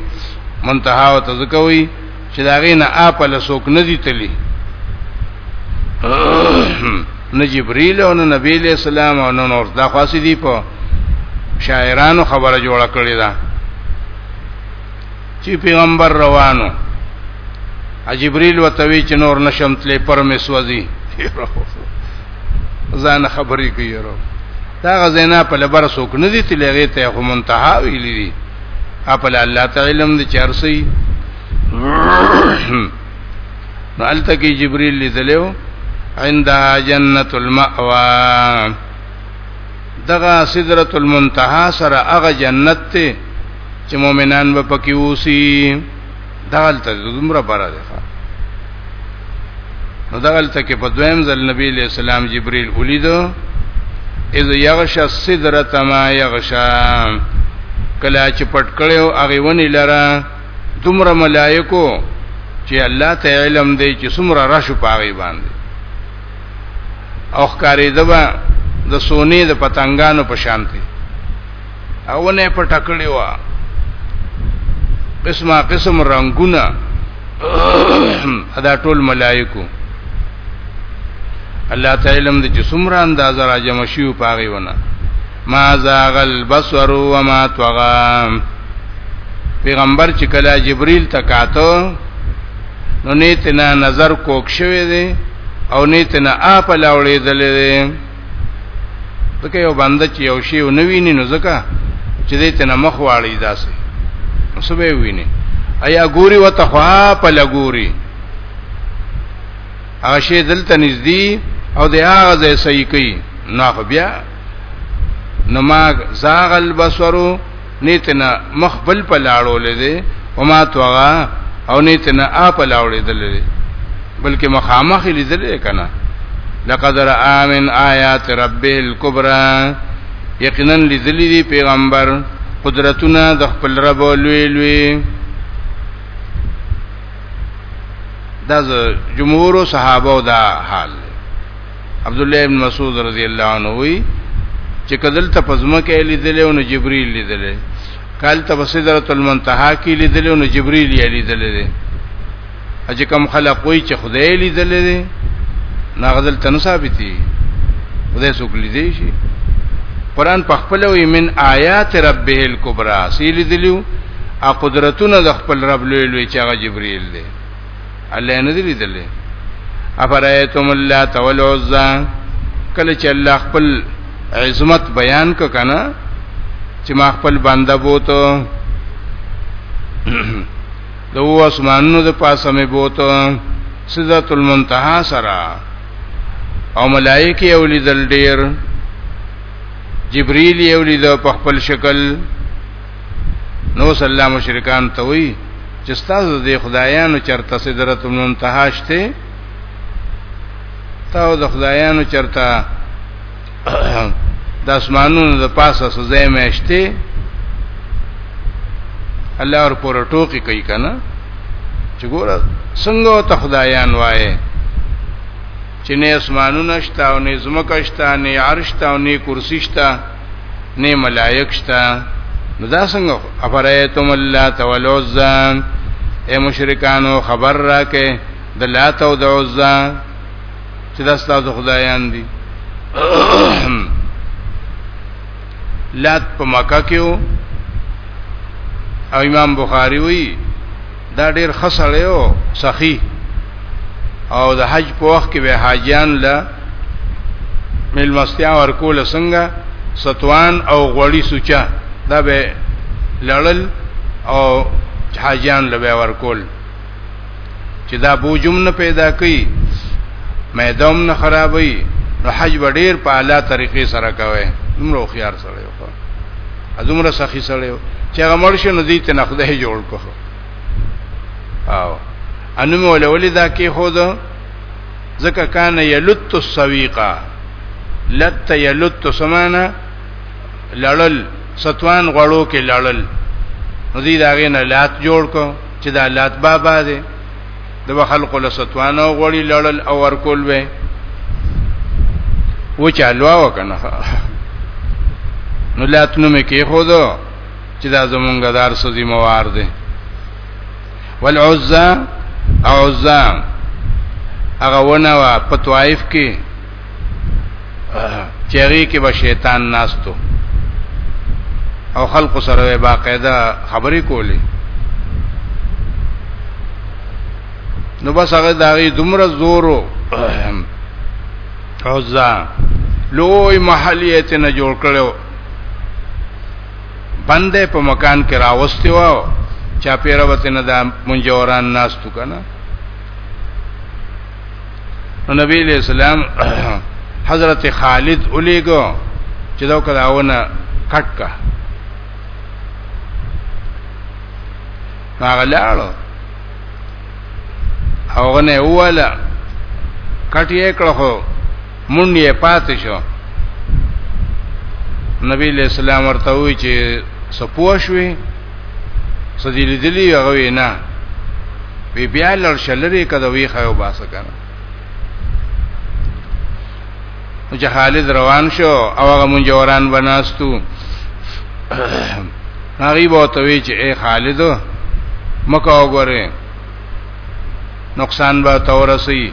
منتها او تزکوی چې دا غینه اپل سوک ندی تلی نه جبريل او نه نبی له سلام او نه نور دا خاص دي په شاعرانو خبره جوړه کړی ده چې پیغمبر روانو جبريل وتوي چې نور نشم تلې پر مې سوځي ځان خبرې کوي ورو دا غزینا په لبر سوک نه دي تلغه ته خو منتها ویلې دي خپل الله تعالی علم دي چرسي نو الته کې جبريل لیدلو عند جنت المأوا دغه سدرۃ المنتهى سره هغه جنت ته چې مؤمنان به پکې اوسي دالته دومره بره ده نو دالته کې په دویم ځل نبی له سلام جبريل ولیدو اذ یغشا السدرۃ ما یغشا کلا چې پټ کړو هغه ونی لره دومره ملائکو چې الله ته علم دی چې څومره رش پاغي باندې او ښکارې دبا د سونی د پتنګانو په شان دی او نه پټ کړی و قسمه قسم رنگونه ادا ټول ملائکو الله تعالی لم د جسمره انداز را جمع شیو پاغي ونه ما زاغل بصر و ما طغى پیغمبر چې کله جبريل تکاتو نو نیتنا نظر کوک شوی دی او نیتنا اپ لاولې دلې ځکه یو بنده چې یو شی نه ویني نو ځکه چې دې ته نه مخ واړی داسې نو څه به ویني ایا ګوري وته خوا په لګوري هغه شی دلته نږدې او د هغه ځای صحیح کوي نو بیا نو ما زاغ البصرو نیتنا مخ بل په لاړو لیدې او ما توغا او نیتنا ا په لاړو لیدلې بلکې مخامخ لیدلې کنه لقد را امن آیات ربه الكبرى یقینا لیدلې دی پیغمبر قدرتونه د خپل رب لوی لوی دا جمهور صحابه دا حال عبد الله ابن مسعود رضی الله عنه وی چې کدل ته پزما کې لیدل او جبرئیل لیدل کال ته سدرۃ المنتهى کې لیدل او جبرئیل یې لیدل دي اجه کم خلق وی چې خدای لیدل دي ناغذل تنو ثابتي خدای څوک لیدي شي قران په خپل وی من آیات ربه الکبرى سیل دلیو ا قدرتونه د خپل رب لوی لوی چې هغه جبرئیل دی الله نه دی لیدلې افرایتم اللات والعزى کله چې الله خپل عظمت بیان ک کنه چې ما خپل بنده بوته دو اسمانونو د پاسه مې بوته سدرۃ المنتہا سرا او ملائکه یو لیدل ډیر جبرئیل یو لید په خپل شکل نو صلی الله مشرکان ته وی چې تاسو د خدایانو چرته سدرت منتها شته تاسو د خدایانو چرته د اسمانونو د پاسه سزا مېشته الله ور پور ټوکی کوي کنه چې ګوره څنګه ته خدایان وایې چې نه اسمانونه شته او نه زمکه شته نه عرش شته او نه کرسی شته نه ملائک شته نو دا څنګه افرایتم الله تولوزا اے مشرکانو خبر راکې د لات او د عزا چې دا ستاسو خدایان دي لات په مکه کې او امام بخاری وی دا ډیر ښه سړی او سخی او د حج په وخت کې به حاجیان له ملمستیا ورکول څنګه ستوان او غوړی سوچا دا به لړل او حاجیان له ورکول چې دا بوجم نه پیدا کوي میدوم نه خرابوي نو حج به ډیر په اعلی طریقې سره کوي نو خيار سره یو ادمره سخی سره چې هغه مرشه نو دې ته نه خدای جوړ کوه او ان مولا ولدا کې خود زکه کان یلت السویقا لت یلت سمانا لړل ستوان غړو کې لړل نو دې داغه نه لات جوړ کو چې دا لات بابا دی د خلکو له ستوان او غړي لړل او ورکول وې و چالوا وکنه نو لات نو مې کې خود چې دا زمونږ دار سو ذمہ وار دي والعزا عزا هغه ونه وا په طائف کې چېری کې به شیطان ناستو او خلق سره باقاعده خبرې کولې نو بس هغه داغي دومره زورو عزا لوی محلیت نه جوړ کړو بندې په مکان کې راوستي و چا پیره وته نه دا منجوران ناستو کنه نو نبی علیہ السلام حضرت خالد اولیګو چې دا کداونه کټ کا هغه لاړو هغه نه واله کټ یې کړو مونډي پاتې شو نبی له سلام ورته وی چې سپوه شوې سدی لیدلی هغه نه وی بیا لړ شلری کده وی خو باسه کنه چې خالد روان شو او هغه مونږ وران بناستو هغه به ته وی چې اے خالد مکه وګوره نقصان به تورسي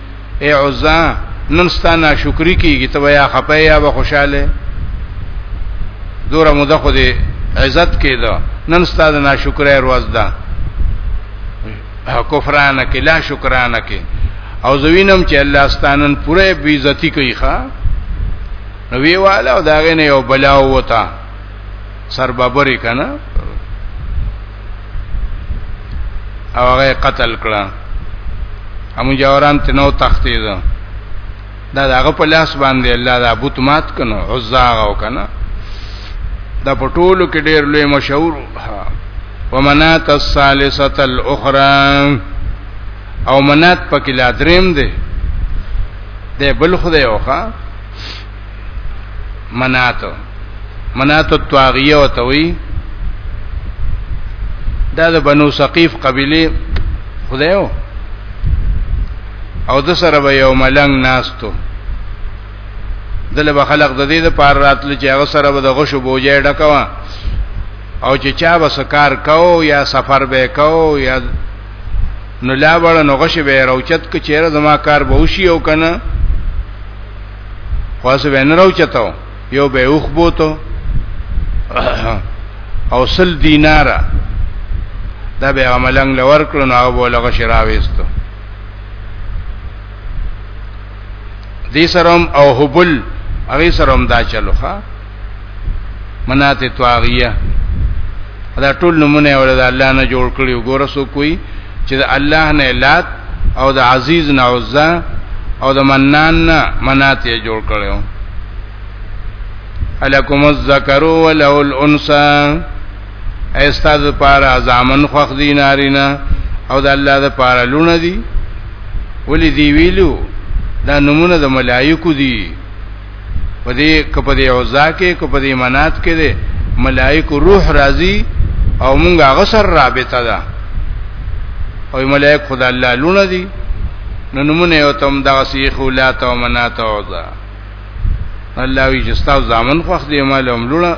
اے عزا نن ستانه شکرې کیږي ته یا خپه یا به خوشاله دوره مده خو دې عزت کېده نن ستاسو ناشکرې روز ده کفرانه کې لا شکرانه کې او زوینم چې الله ستانن پوره بی عزتی کوي ښا نو ویواله او داغه نه یو بلا وتا سربابرې کنه او هغه قتل کړه هم جوران تنو تختید دا داغه په لاس باندې الله دا بوت مات کنو عزا او کنه دا په ټولو کې ډېر لوی مشهور ومنات الثالثه الاخرى او منات پکې لا دریم دی د بل خدای اوخه منات منات الطاغیه او توي دا د بنو ثقيف قبيله خدایو او د سره به یو ملنګ ناستو دله به خلق د دې د پار راتل چې هغه سره به د غشو بوجه ډکوا او چې چا به سکار کاو یا سفر به کاو یا نو لا بڑا نو غش به روچت ک چیرې زما کار به وشي او کنه خاص به نه راو چتاو یو به اوخ بوته او سل دینارا دا به عملنګ لور کړو نو هغه لغه شراويستو دې سرم او حبل هغه سرم دا چلو ښا منات طاغیه دا ټول نمونه ول د الله نه جوړ کړی وګوره سو کوئی چې د الله نه لات او د عزیز نه عزا او د منان نه منات یې جوړ کړو الکم الذکر ولو الانثى استاد پارا زامن خوخ دی نارینا او د الله د پارا لونه دی ولې دی ویلو دا نمونه د ملائکو دی په دې کپه دې عزا کې کپه دې منات کې دې ملائک روح راضي او مونږ هغه سره رابطه ده او ملائک خدای الله لونه دي نو نمونه یو تم دغه سیخ ولات او منات او عزا الله وی چې تاسو ځامن خوښ دی مال هم لونه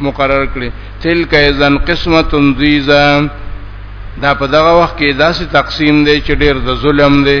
مقرر کړي تلک اذن قسمه ذیزا دا په دغه وخت کې داسې تقسیم دی چې ډیر د ظلم دی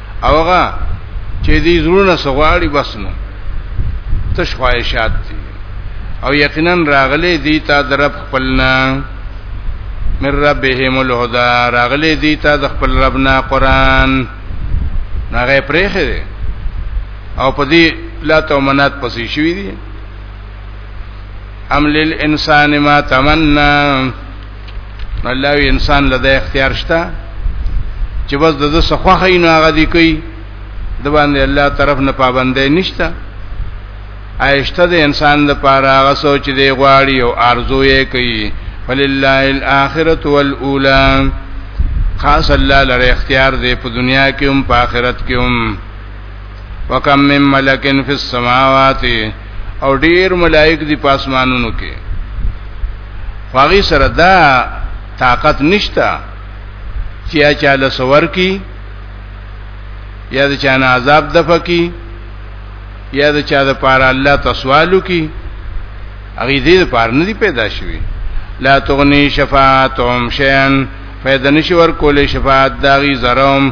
او هغه چې دې زړونه سغواړي بس نو تش خواهشات دي او یقینا راغلي دي تا درب خپلنا من ربهم الهدى راغلي دي تا د خپل ربنا قران هغه پرېخه دي او په دې لا تو منات پسې شوې دي ام للانسان ما تمنا نو الله وی انسان لده اختیار شته چې بس د سخوخه نه هغه دی کوي د باندې الله طرف نه پابندې نشته آیشته د انسان د پاره هغه سوچ دی غواړي او ارزو یې کوي فلله الاخره والاولى خاص الله لره اختیار دی په دنیا کې هم په آخرت کې هم وکم من ملکن فی السماوات او ډیر ملائک دی پاسمانونو کې خواږي سره دا طاقت نشتا چې یا چاله سور کی یا د چانه عذاب دفع کی یا د چا د پاره الله تسوالو کی هغه دې پار نه دی پیدا شوی لا تغنی شفاعتهم شیئا فیدنشور کول شفاعت داغي زرم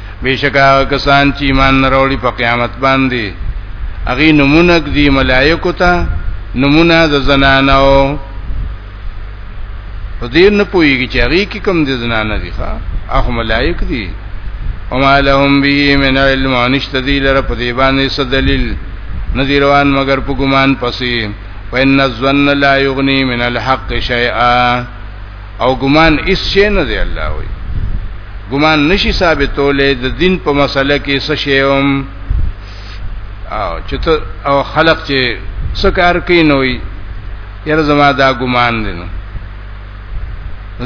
بشکا کسان چې ایمان نه وروړي په قیامت باندې اغي نمونه دي ملائکو ته نمونه د زنانو په دې نه پويږي چې اغي کې کم دي زنانه دي ښا اخو ملائک دي وما لهم به من علم انشتدي لره په دې باندې څه دلیل نذیروان مگر په ګمان پسې وان الظن لا یغنی من الحق شیئا او ګمان هیڅ شی نه دی الله وی ګمان نشي ثابتولې د دین په مسله کې څه شی هم او چې او خلق چې څه کار کوي نو یره زما دا ګمان دی نو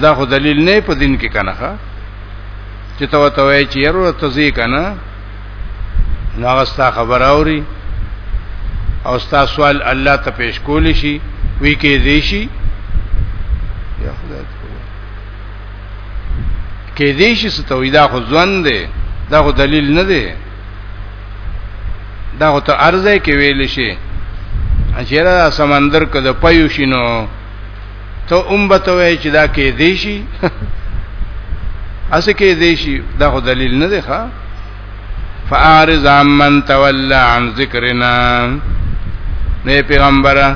دا خو دلیل نه په دین کې کنه چې تو ته وای چې یره تزي کنه نو هغه ستا خبر اوري او ستا سوال الله ته پیش کول شي وی کې دی شي یا خدای کې دی شي ستوي دا خو ځوند دی دا خو دلیل نه دی دا خو ته ارزه کې ویل شي اجیرا سمندر کده پيو شینو ته اوم به ته وای چې دا کې دی شي اسه کې دی شي دا خو دلیل نه دی ښا فارز عمن تولى عن ذکرنا نه پیغمبره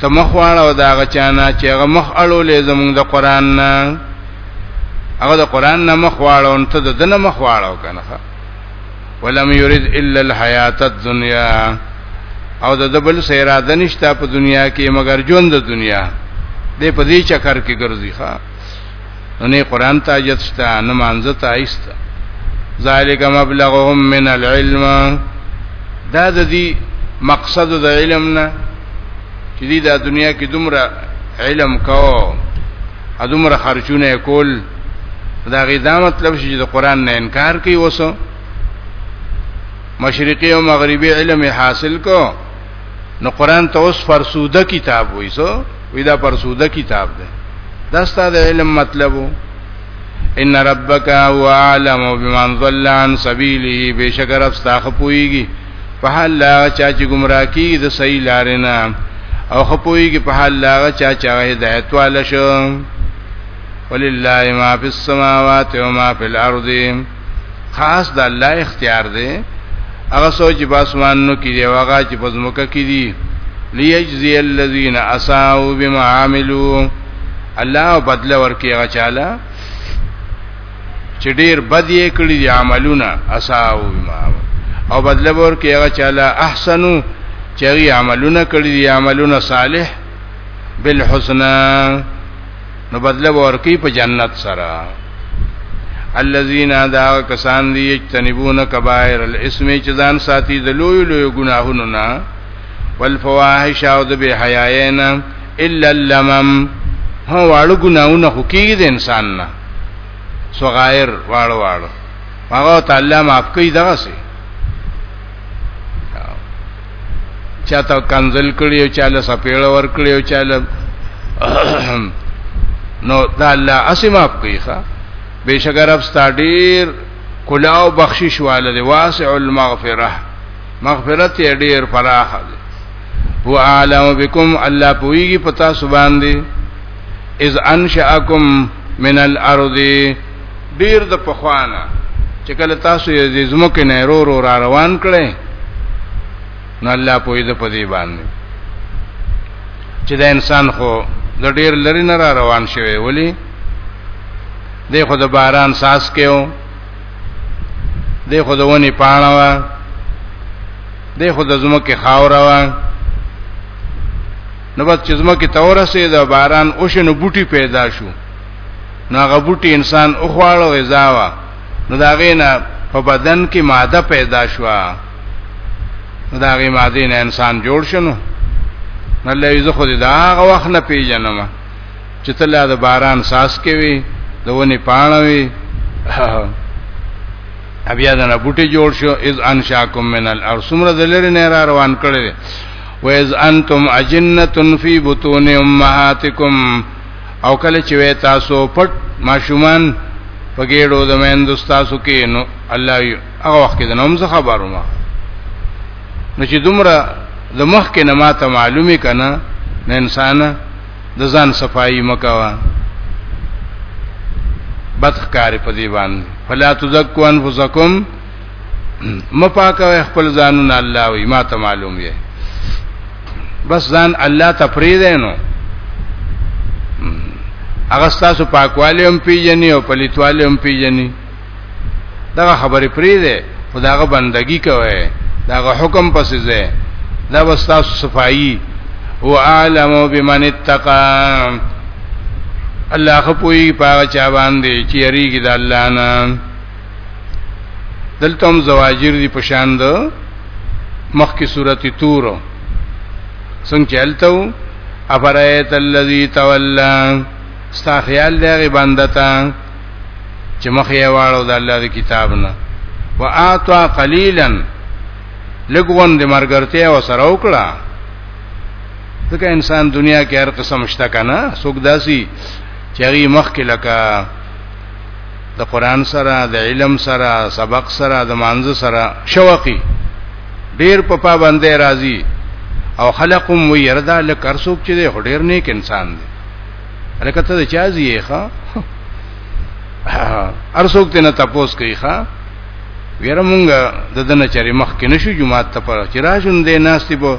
ته مخ واړو دا غچانا چې هغه مخ اړو لې زمونږ د قران نه هغه د قران نه مخ واړو ته د دنه مخ واړو کنه ولم يرد الا الحیات الدنیا او د بل سیراده نشته په دنیا کې مگر ژوند د دنیا دې په دې چکر کې ګرځي ښا نه قران ته اجت شته نه مانزه ته ایست ذالک مبلغهم من العلم دا د دې مقصد د علم نه چې دا دنیا کې دومره علم کاو ادمره خرچونه کول دا غي دا مطلب شي چې د قران نه انکار کوي وسو مشرقي او مغربي علم حاصل کو نو قران ته اوس فرسوده کتاب وای سو وی دا فرسوده کتاب ده دا ستاسو علم مطلبو ان ربک هو عالم بمن ضل عن سبیله بشکر افستاخ پویږي په حال لا چا چې گمراه کی د صحیح لارې نه او خپويږي په حال لا چا چې هدایت واله شو ولله ما فی السماوات و ما فی الارض خاص د الله اختیار دی هغه سوچ په اسمانونو کې دی هغه چې په زمکه کې دی ليجزي الذين اساءوا بما عملوا الله بدل ورکي هغه چاله چې ډیر بد یې کړی دي عملونه اساو ما او بدل ور کې هغه چاله احسنو چې هغه عملونه کړی دي عملونه صالح بالحسنا نو بدل ور کې په جنت سره الذين دا کسان دي اجتنبون کبائر الاسم چې ځان ساتي د لوی لوی ګناهونو نه والفواحش او د بے حیاین الا اللمم هو واړو ګناونه خو کیږي د انسان نه صغائر واړو واړو هغه تعالی معاف کوي دغه سي چاته کنزل کړی او چاله سپېړ ور کړی او چاله نو دا الله اسم اپ کوي ښا بشکر اب ستادیر کلاو بخشش والده واسع المغفره مغفرت یې ډیر فراخ دی هو عالم بكم الله پويږي پتا سبحان دی اذ انشاکم من الارض ډیر د پخوانه چې کله تاسو یې زمکه نه رو رو را روان کړي نو الله په دې په دې باندې چې دا انسان خو د ډیر لري نه را روان شوی ولی د خو د باران ساس کېو د خو د ونی پاڼه وا د خو د زمکه خاور وا نو بس چې زمکه تور سي دا باران او شنو بوټي پیدا شو نو هغه بوټي انسان او خواړو غذا وا نو دا غینا په بدن کې ماده پیدا شو نو دا غي ماده نه انسان جوړ شنو الله یې زه خو دې دا هغه وخت نه پیژنم چې تله د باران ساس کې وي د ونی پاڼه وي بیا دا بوټي جوړ شو اذ انشاکم من الارض سمره دلری نه را روان کړي وَإِذْ أَنْتُمْ أَجِنَّةٌ فِي بُطُونِ أُمَّهَاتِكُمْ او کله چې وې تاسو پټ ماشومان په ګېړو د مېندو تاسو کې نو الله یې هغه وخت کې د نوم څخه خبرو ما نو چې دومره د مخ کې نه ماته معلومه کنه نه انسان د ځان صفائی مکوا بدخکار په دی باندې فلا تزکو انفسکم مپاکوي خپل ځانونه الله وي ما ته معلوم یې بس ځان الله ته فریدې نو هغه تاسو پاکوالی هم پیژني او پلیتوالی هم پیژني دا خبرې فریدې خداغه بندگی کوي داغه حکم پسې ځه دا بس تاسو صفائی او عالم بمن اتقا الله خپوي پاغه چا باندې چې یریږي د الله نه دلته هم زواجر دي پشان ده مخکې سورته تور څنګه چلته افرایت الذی تولا ستا خیال دی غی بندتا چې مخ یې واړو د الله د کتاب نه واعطا قلیلا لګون د مرګرتیا و سره وکړه ځکه انسان دنیا کې هر قسم شته کنه څوک داسي چې هغه مخ کې لکه د قران سره د علم سره سبق سره د مانزه سره شوقي ډیر په پابندې راضي او خلقم ويردا لکر سوک چې دی ډیر نیک انسان دی لکه ته چا زیه ښا هر سوک ته نه تپوس کوي ښا ویره مونږ د دنه چری مخ کې نشو جمعه ته پر چې راځون دې ناستي په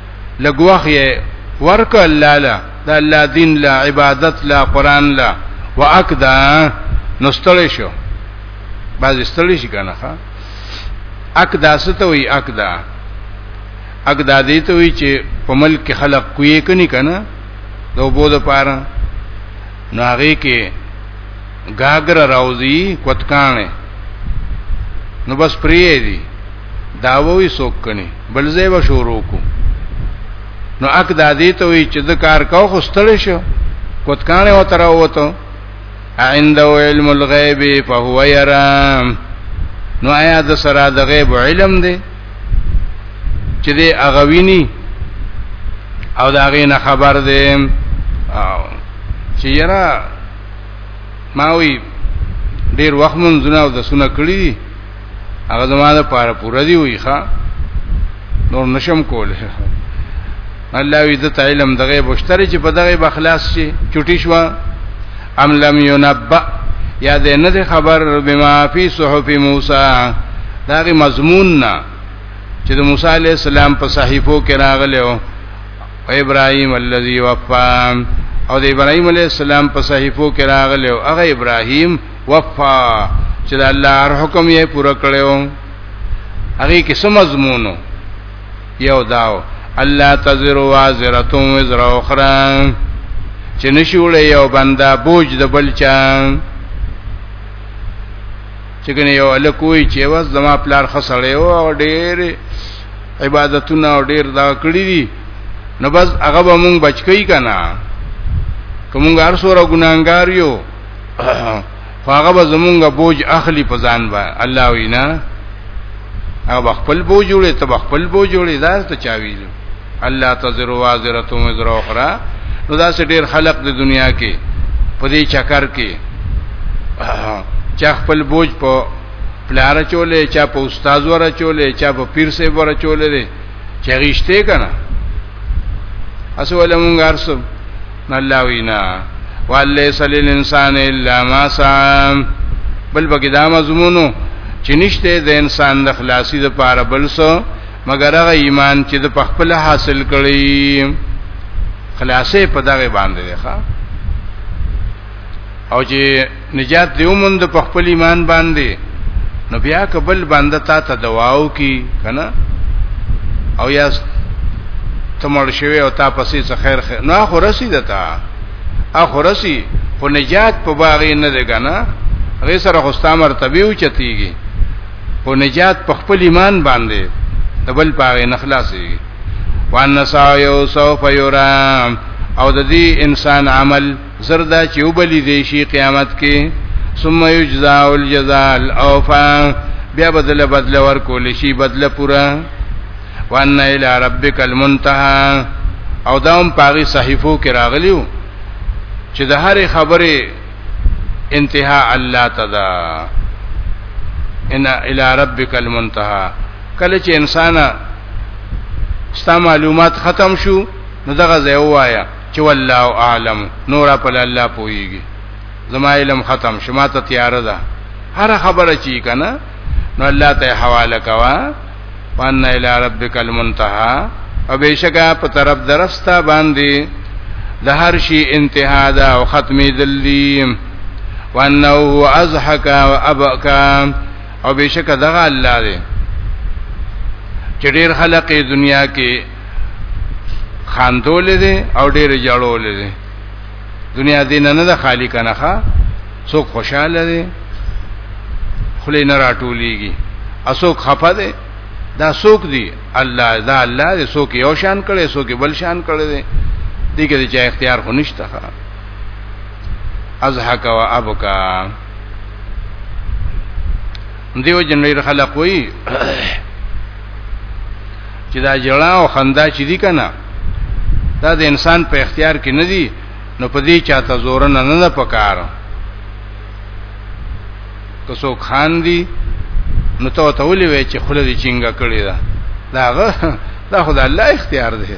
لګوخ یې ورک الله لا د الله دین لا عبادت لا قران لا واکدا نستل شو باز استل شي کنه ها اکدا ست وی اکدا اکدا دې ته وی چې په ملک خلق کوی کني کنه د وبو د پاره نو هغه کې گاګر راوزی کوتکانه نو بس پریې دي داوی سوک کني بل ځای به شروع کو نو اک د دې ته وی چې د کار کو خو ستړ شو کوتکانه و تر وته عنده علم الغیب فهو یرا نو آیا د سره د غیب علم دی چې دی اغوینی او دا غي نه خبر دی او چې یرا ما وی ډیر وخت منځونه او د سونه کړی دي هغه زما د پاره پوره دی وی ښا نور نشم کوله الله وی د علم دغه بشتري چې په دغه بخلاص شي چټی شو ام لم ينبأ یا دې نه خبر بما فی صحف موسی داغه مضمون نه چې د موسی علی السلام په صحیفو کې راغلی و او ابراهيم الذي وفا او د ابراهيم عليه السلام په صحیفو کې راغلی او هغه ابراهيم وفا چې د الله هر حکم یې پوره کړو هغه کې سم مضمونو یو داو الله تزر وازرتم وزر اخرى چې نشوړې یو بندا بوج د بلچا چې کنه یو الکوې چې واس زما پلار خسړې او ډېر عبادتونه ډیر دا کړی دي نو بس هغه به مونږ بچکی کنا کومګ هر سوره ګناګار یو هغه به زمونږه بوج اخلي په ځان با الله وینا هغه خپل بوج جوړي ته خپل بوج جوړي دا ته چا ویلو الله تزر وازره وزر اخرى نو دا سه ډیر خلق د دنیا کې په دې چکر کې چا خپل بوج په پلار چولې چا په استاد ور چولې چا په پیر سه ور چولې دي چې غیشته کنه اسو ول مونږ ارسو الله وینا والله صلی الانسان الا ما سام بل بګی دا مضمونو چې نشته د انسان د خلاصي د پاره بل سو مگر هغه ایمان چې د پخپل حاصل کړي خلاصې په دغه باندې ښا او چې نجات دی ومند په خپل ایمان باندې نو بیا کبل باندې تا ته دواو کی کنه او یا تمړ شوی او تا پسې څه خیر خیر نو اخو رسی دتا اخو رسی خو نجات په باغې نه دی کنه غي سره خو ستا مرتبه او چتیږي خو نجات په خپل ایمان باندې دبل پاغې نه خلاصي وان سایو سوف یرا او د دې انسان عمل زردا چې وبلی دی شي قیامت کې ثم یجزاء الجزاء الاوفا بیا بدل بدل ور کول شي بدل پورا وان الى ربک المنتهى او داوم پاغي صحیفو کې راغلیو چې د هرې خبره انتها الله تدا ان الى ربک المنتهى کله چې انسان ستا معلومات ختم شو نو دغه ځای وایا چې والله اعلم نور په الله پويږي زما علم ختم شما ته تیار ده هر خبره چی کنه نو الله ته حواله کوا وان الى ربک المنتهى او بشکا په طرف درستا باندې د هر شي انتها ده او ختمې دلیم وانه هو ازحک او ابکا او بشکا دغه الله دی چې ډیر خلق دنیا کې خاندول دي او ډېر جړول دي دنیا دین نه ده خالی کنه ښا څوک خوشاله دي خلی نه راټولېږي اسوک خفه دي دا څوک دي الله دا الله دې څوک یو شان کړي څوک بل شان کړي دي دغه چې اختیار خو نشته ښا ازحک و ابکا دیو جنیر خلق وی چې دا جړا او خندا چې دی کنه دا د انسان په اختیار کې نه دی نو په دې چاته زور نه نه پکار که څوک خان دی نو ته ته ولې وای چې خله دې چنګه کړی دا داغه دا خدای الله اختیار دی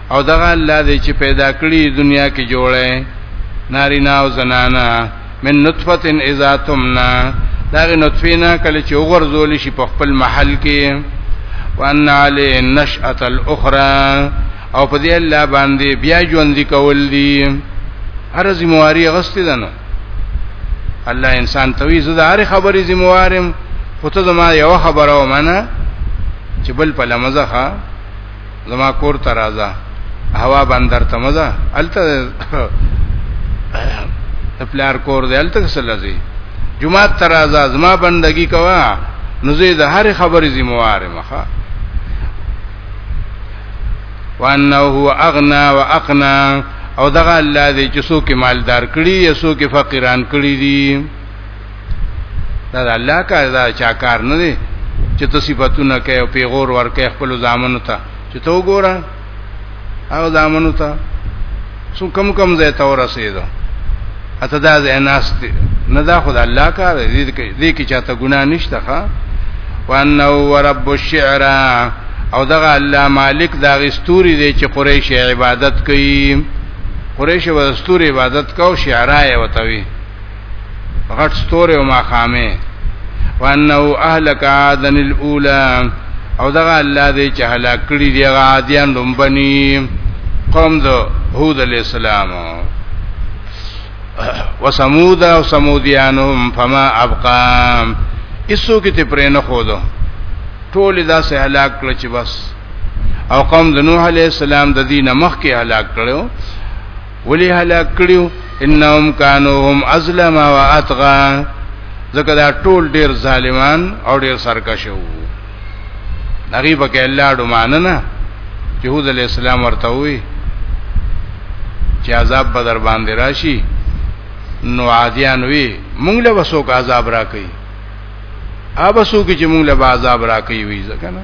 او دغه الله دی چې پیدا کړی دنیا کې جوړه نارینا او زنانا من نطفه اذا تمنا داغه نطفه نه کله چې وګرځول شي په خپل محل کې وان علی النشئه الاخرى او په دې الله باندې بیا ژوند کول دي هر زمواري غست ده نو الله انسان توي زده هر خبري زموارم خو ته زما یو خبره ومنه چې بل په لمزه زما کور ته راځه هوا بندر ته مزه الته پلار کور دی الته سلځي جمعه ته راځه زما بندگی کوا نو زه د هر خبرې ذمہوار مخه وانه هو اغنا واقنا او دغه الله دې چې څوک مالدار کړي یا څوک فقیران کړي دي دا الله کا دا چا کار نه دی چې ته صفاتونه کوي او پیغور ورکه خپل ځامنو ته چې ته وګوره هغه ځامنو ته څو کم کم ځای ته ورسېدو اته دا زیناست نه دا خدای الله کار دی دې کې چاته ګناه نشته ښا وانه ورب الشعر او دغه الله مالک دا غستوري دی چې قریش عبادت کوي قریش و استوري عبادت کو شعرای وتوي غټ ستوره او ماقامه وانه اهلک عادن الاولى او دا الله دې چې هلاک کړی دی عادیان لومبني قوم د هود علی السلام وسمود او سمودیانهم فما ابقا ایسو کې ته پرې نه خو دو ټول دا سه هلاک کړ چې بس او قوم د نوح علی السلام د دینه مخ کې هلاک کړو ولی هلاک کړیو انهم كانوا هم ازلم واتغا ځکه دا ټول ډیر ظالمان او ډیر سرکشه وو هغه پکې الله ډو ماننه يهود علی السلام ورته وی چې عذاب به در باندې راشي نو عادیان وی مونږ له وسو کا عذاب راکې اوبه سو کې چې مونږ له عذاب راکې وی ځکه نه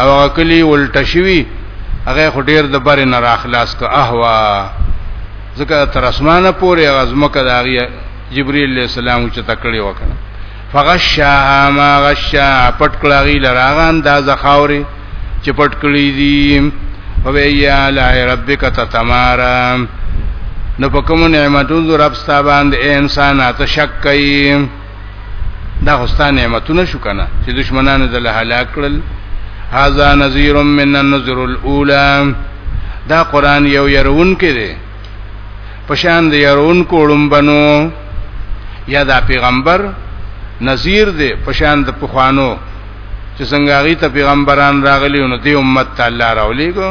او هغه کلی ولټ شوی هغه خو ډیر د بر نه راخلاص ک اهوا ځکه تر اسمانه پورې هغه زمکه د هغه جبرئیل علیہ السلام چې تکړه وکړه فغشاها ما غشا پټ کلاغي لراغان دا زخاوري چې پټ کړی دي او یا لا ربک تتمارا نو په کوم نعمتونو رب ستا باندې انسان ته شک کوي دا خوستا نعمتونه شو کنه چې دشمنانو د له هلاک کړل هاذا نذیر من النذر الاولى دا قران یو يرون کې دی پشان دی يرون کوړم بنو یا دا پیغمبر نذیر دی پشان د پخوانو چې څنګه غي ته پیغمبران راغلی نو دی امت تعالی راولېګو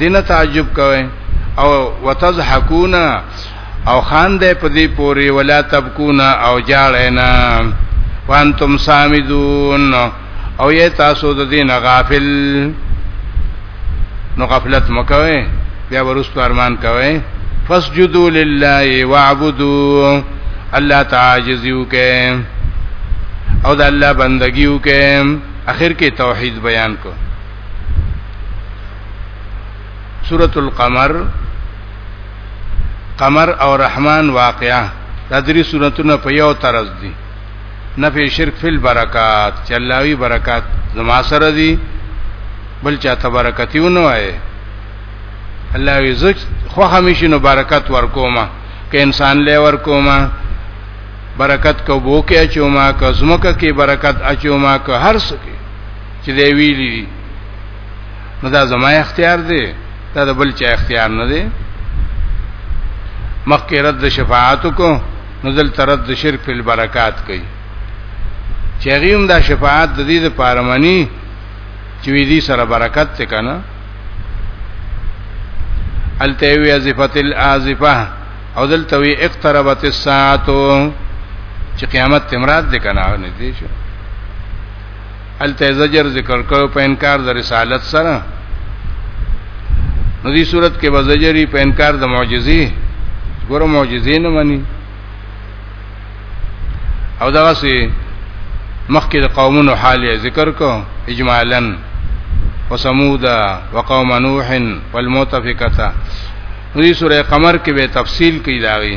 دینه تعجب کوي او وتضحكون او خان دې په دې پوری ولا تبكون او جاړینا وانتم سامدون او یې تاسو د دین غافل نو غفلت مکوئ بیا ورستو ارمان کوئ فسجدوا لله واعبدوا الله تعجزیو کې او د الله بندگیو کې اخر کې توحید بیان کو سورۃ القمر قمر او رحمان واقعا دا درې سوراتونه په یو طرز دي نفی شرک فی البرکات چې الله وی برکات زما سره دي بل چاته برکتیونه وای الله وی زج خو همیشه نو برکت ورکوما که انسان له ورکوما برکت کو بو کې اچوما که زمکه کې برکت اچوما که هر څه کې چې دی ویلی دي نو دا زما اختیار دی دا د بل چا اختیار نه دی مخکې رد شفاعت کو نو دل ترد شرک په برکات کوي چې غیم دا شفاعت د دې لپاره مانی چې دې سره برکت ته کنه التوی ازفت الازفه او دل توی اقتربت الساعه چې قیامت تمراد دې کنه نه دي شو الته زجر ذکر کړو په انکار د رسالت سره نو دې صورت کې وزجری په انکار د معجزې ګورو معجزې نه مني او دا سي مخکې د قومونو حال ذکر کو اجمالا وسمود وقوم نوح والمؤتفقه دې سورې قمر کې به تفصیل کې داوي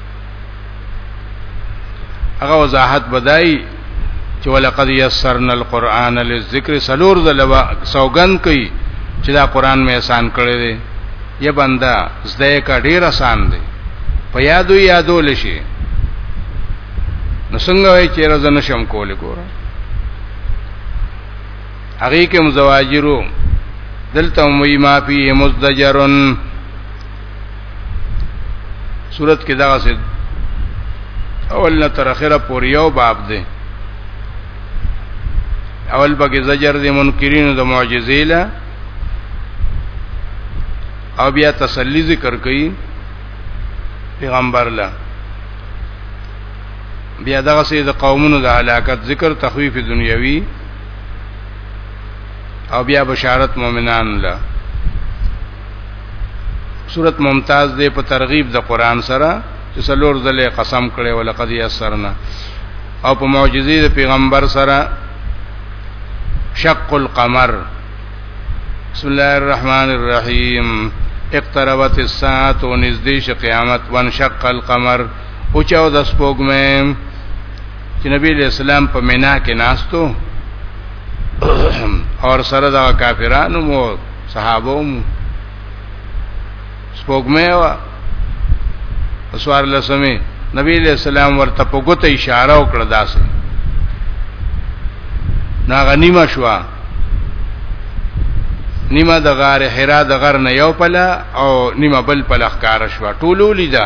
هغه وضاحت بدای چې ولقد یسرنا القرآن للذکر سلور ذلوا سوګن کوي چې دا قرآن مې آسان کړی دی یا بندا زده کا ډیر آسان دی په یادو یادو لشي نو څنګه وای چې راز نشم کول ګور هغه کې مزواجرو دلته مې ما فی مزدجرن صورت کې دا څه اول نه تر اخره پورې یو باب دی اول پکې زجر دي منکرینو د معجزې له او بیا تسلی ذکر کوي پیغمبر له بیا دغه سي د قومونو د هلاکت ذکر تخویف دنیوي او بیا بشارت مؤمنان له صورت ممتاز دی په ترغیب د قران سره چې څلور ځله قسم کړي ولقد یسرنا او په معجزې د پیغمبر سره شق القمر بسم الله الرحمن الرحیم اقتربت الساعه ونزدیش قیامت وانشق القمر او چاو د سپوږمې چې نبی له اسلام په مینا کې ناستو اور سره دا کافرانو مو صحابو مو سپوږمې وا اسوار لسمه نبی علیہ السلام ورته په ګوت اشاره وکړه داسې نا غنیمه شو نیمه د غار حرا د غر نه یو پله او نیمه بل پله ښکار شو ټولو لیدا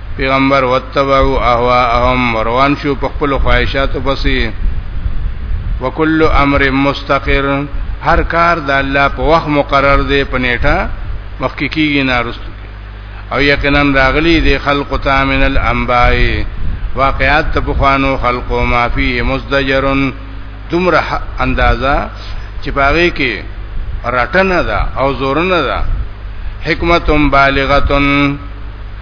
پیغمبر وتبعوا اهواهم روان شو په خپل خواهشاتو پسې وکل امر مستقر هر کار د الله په وخت مقرر دی په نیټه مخکې کیږي نارست او یقینا راغلی دی خلق تامن الانباء واقعات ته په خوانو خلقو ما فيه مزدجرن دومره اندازا چې پاره کې رټنه ده او زورنه ده حکمت بالغتن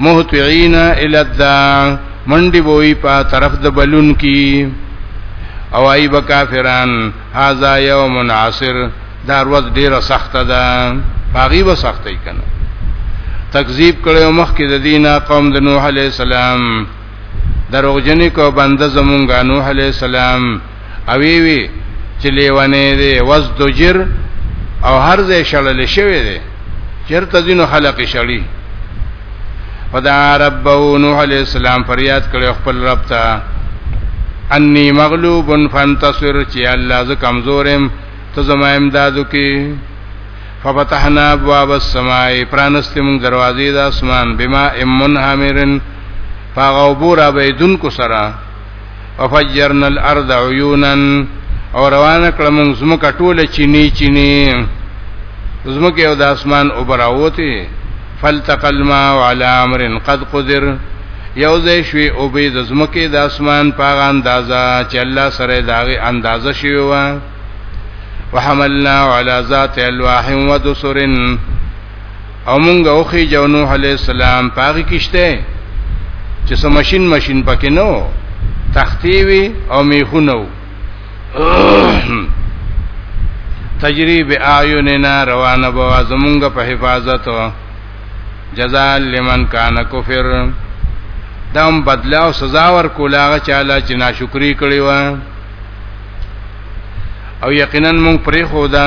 مهتعين الى الدار منډي بوي په طرف د بلون کی او ای به کافران هاذا یوم عسر دا ورځ ډیره سخته ده باغی به سختې کنه تکذیب کړو مخ کې د دینه قوم د نوح علی السلام دروغجنې کو بنده زمونږه نوح علی السلام او وی وی چې لیوانې دی وز دجر او هر ځای شړل شوی دی چرته دینو خلق شړی فدعا ربو نوح علیہ السلام فریاد کړو خپل رب ته انی مغلوب فانتصر چې الله ز کمزورم ته زما امدادو کې ففتحنا ابواب السماء پرانست موږ دروازې د اسمان بما امن حامرن فغوبور ابیدن کو سره وفجرنا الارض عيونا او روان کړم زمکه ټوله چینی چینی زمکه او د اسمان او براوتی فلتق الماء على امر قد قدر یو ځای شوی او به د زمکه د اسمان پاغه اندازا چې الله سره داغه اندازه شوی و وحملنا على ذات الواح ودسر او مونږ او خې جو نوح علی السلام پاغي کشته چې سم ماشين ماشين پکې نو تختی وی او میخونو تجریب آیوننا روانه بوا زمونږ په حفاظت جزاء لمن کان کفر دم بدلا او سزا ور کولاغه چاله چې ناشکری کړی و او یقینا مونږ پرې خو ده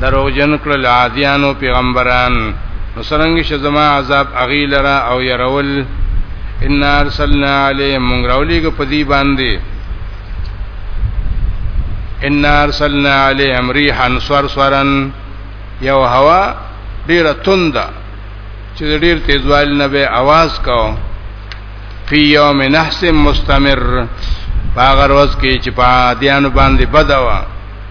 دروغجن کړل عادیانو پیغمبران نو سرنګ شه زما عذاب اغي لرا او يرول ان ارسلنا علی مونږ راولېګ په دې باندې ان ارسلنا علی امریحا سور سورن یو هوا ډیره تند چې ډیر تیزوال نه به आवाज کاو فی یوم نحس مستمر باغ روز کې چې په دیانو باندې بدوا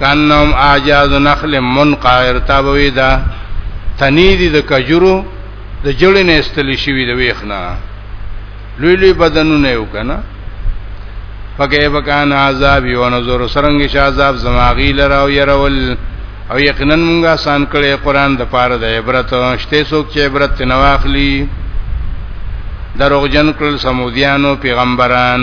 کانهم اعجاز نخل منقعر تابوي دا تنی دي د کجورو د جوړې نه استل شوی د ویخنا لوی لوی بدنونه یو کنه فکه بکان عذاب یو نظر سرنګ ش عذاب زماغی لراو يرول او یقینا مونږه سان کړي قران د پاره د عبرت شته څوک چې عبرت نه واخلي دروغجن کړل سمودیانو پیغمبران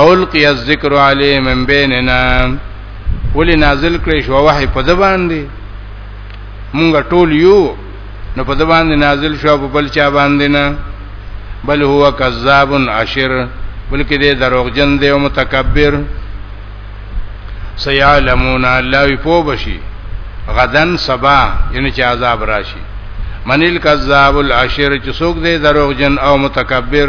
اولقی الذکر علی من بیننا ولی نازل کړی شو وحی په د باندې مونږ ټول یو نو په د باندې نازل شو په بل چا باندې نه بل هو کذاب عشر بلکې دې دروغجن دی او متکبر سيعلمون الله يفوبشي غدن سبا یعنی چې عذاب راشي منیل کذاب العشر چې څوک دی دروغجن او متکبر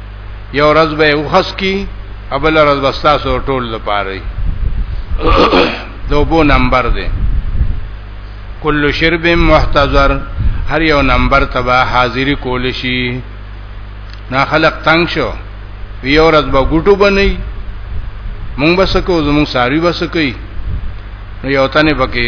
یو ورځ به وخص کی ابل ورځ بستا سو ټول لپاره دوبو نمبر دی کل شرب محتضر هر یو نمبر تبا حاضری کول شي نا خلق تنگ شو یو ورځ به ګټو بنئ مونږ بس کو زمون ساری بس کوي نو یو تنه پکې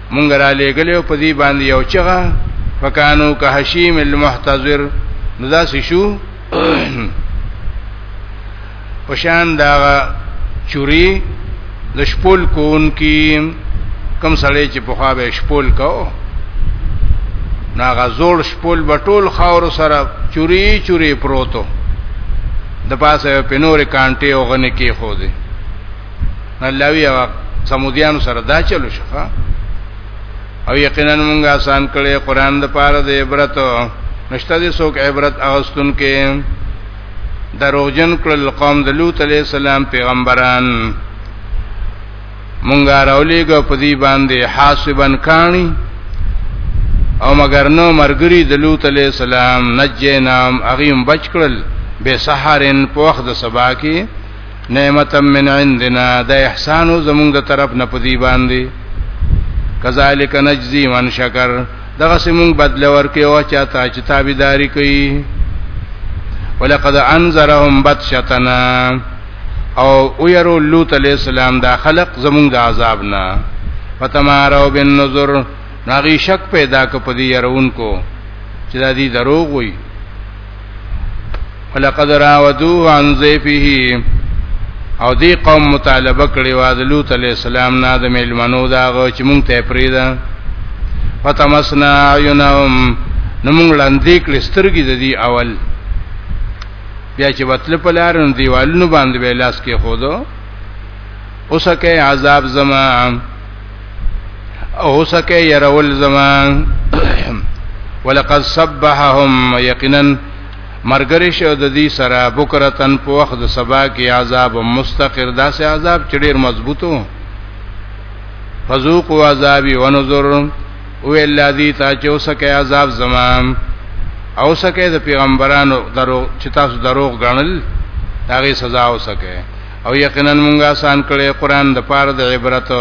مونږ را لېګلې په دې باندې یو چغه فکانو که حشیم المحتضر نو دا شو پشان دا چوری د شپول کون کی کم سړی چې په خوا به شپول کو نا غزور شپول بټول خاور سره چوری چوری پروتو د پاسه په نور کانټي او غني کې خو دي الله وی او سمودیانو سره دا چلو شفا او یقینا موږ آسان کړي قران د پاره د عبرت نشته دي څوک عبرت اغستون کې دروغجن کړل قوم د لوط علی السلام پیغمبران مونږه راولېګو په دې باندې حاسبن کانی او مگر نو مرګری د لوط علی السلام نجینام اغیم بچ کړل به سحرن په وخت د سبا کې نعمت من عندنا د احسان زمونږ د طرف نه پدی باندې کذالک نجزی من شکر دغه سیمون بدل ورکې او چاته چې تابعداري کوي ولقد انذرهم بطشتنا او ويرو لوط عليه السلام دا خلق زمونږ د عذاب نه فتمارو بالنظر ناغي شک پیدا ک په دې يرون کو چې دا دي دروغ وي ولقد راودوه عن ضيفه او دی قوم مطالبه کړي و د لوط علی السلام نه د میلمنو دا غو چې مونږ ته پریدا فتمسنا عینهم نو مونږ لاندې کړي سترګې د دې اول بیا چې وتل په لار نو دیوالونو باندې لاس کې خودو اوسکه عذاب زمان او سکه يرول زمان ولقد صبحهم یقینا مرګری شو د دې سره بکرتن په وخت د سبا کې عذاب مستقر داسې عذاب چې ډیر مضبوطو فذوقوا عذابي ونذر او الذي تاچو سکه عذاب زمان او سکه د پیغمبرانو درو چې تاسو دروغ غنل هغه سزا او سکه او یقینا موږ آسان کړی قران د پاره د عبرت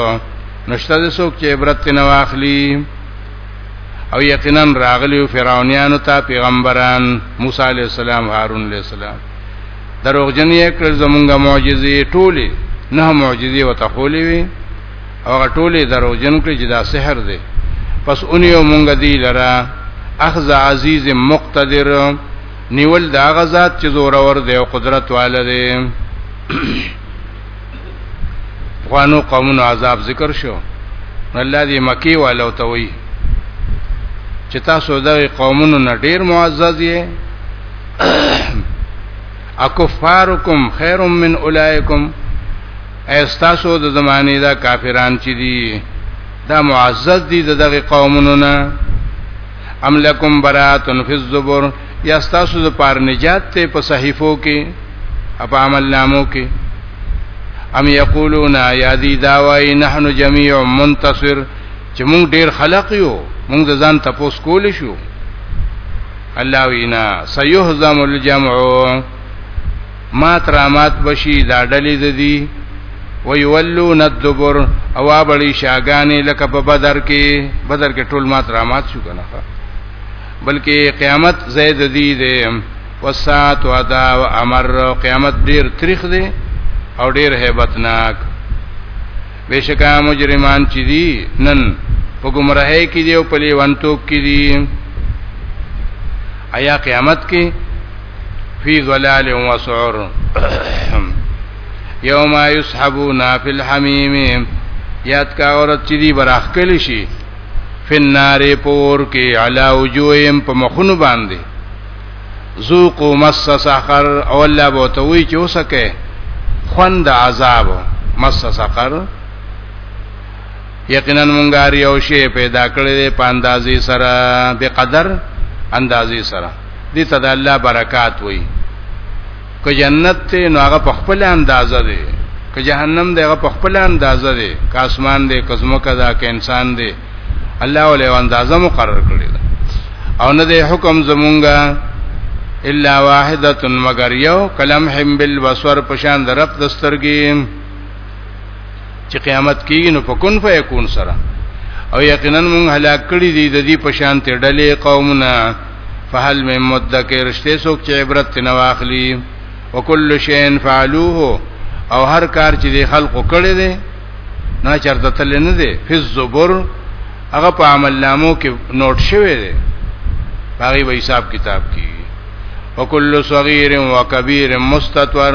نشته د څوک چې عبرت نه واخلي او یقینا راغلی فرعونانو ته پیغمبران موسی علی السلام هارون علی السلام دروغجن یې کړ زمونږه معجزې ټولې نه معجزې وته خولې وي او ټولې دروغجن کړ چې دا سحر دی پس اونیو مونږ دی لرا اخذ عزیز مقتدر نیول دا غزاد چې زور اور دی او قدرت والا دی خوانو قومونو عذاب ذکر شو الله دې مکی والو ته وی چې تاسو د قومونو نه ډیر معزز یې اکفارکم خیر من اولائکم ایستاسو د زمانه دا کافران چې دي دا معزز دي دغه قومونو نه ام لکم براتن فی الزبر یا تاسو د پار نجات ته په صحیفو کې اپ عمل نامو کې ام یقولون یا دی داوی نحن جميع منتصر چې موږ ډیر خلق یو موږ ځان تپوس کول شو الله وینا سيهزم الجمع مات رامات بشي دا ډلې د دي ويولون الدبر او ابړي شاګانې لکه په بدر کې بدر کې ټول مات رامات شو کنه بلکې قیامت زید دي دي وسات ودا و امر قیامت ډیر تریخ دي او ډیر hebatnak بشکا مجرمان چې دي نن په گمراهۍ کې دي او په لیوانتوب کې دي آیا قیامت کې فی ظلال و سعر یوم یسحبون فی الحمیم یاد کا عورت چې دی براخ کلی شي فنار پور کې علا وجوهم په مخونو باندې ذوقوا مس سحر او الله بو ته وی چې وسکه خوند عذاب مس سحر یقینا مونږه یو شی پیدا کړی دی په اندازې سره به قدر اندازې سره دې ته د الله برکات وایي که جنت ته نو هغه په خپل اندازه دی که جهنم دی هغه په خپل اندازه دی که اسمان دی که زمکه ده که انسان دی الله ولې اندازه مقرر کړی ده او نه دی حکم زمونږه الا واحده مگر یو کلم هم بالبصر پشان درپ دسترګیم چې قیامت کیږي نو په کون فیکون سره او یقینا موږ هلاک کړي دي د دې په شان ته ډلې قومونه فهل من مدکر شته څوک چې عبرت نه واخلي وکل شین فعلوه او هر کار چې د خلقو کړي دي نه چرته تل نه دي فز زبر هغه په عمل نامو کې نوٹ شوی دی هغه به حساب کتاب کی وکل صغیر و کبیر مستتور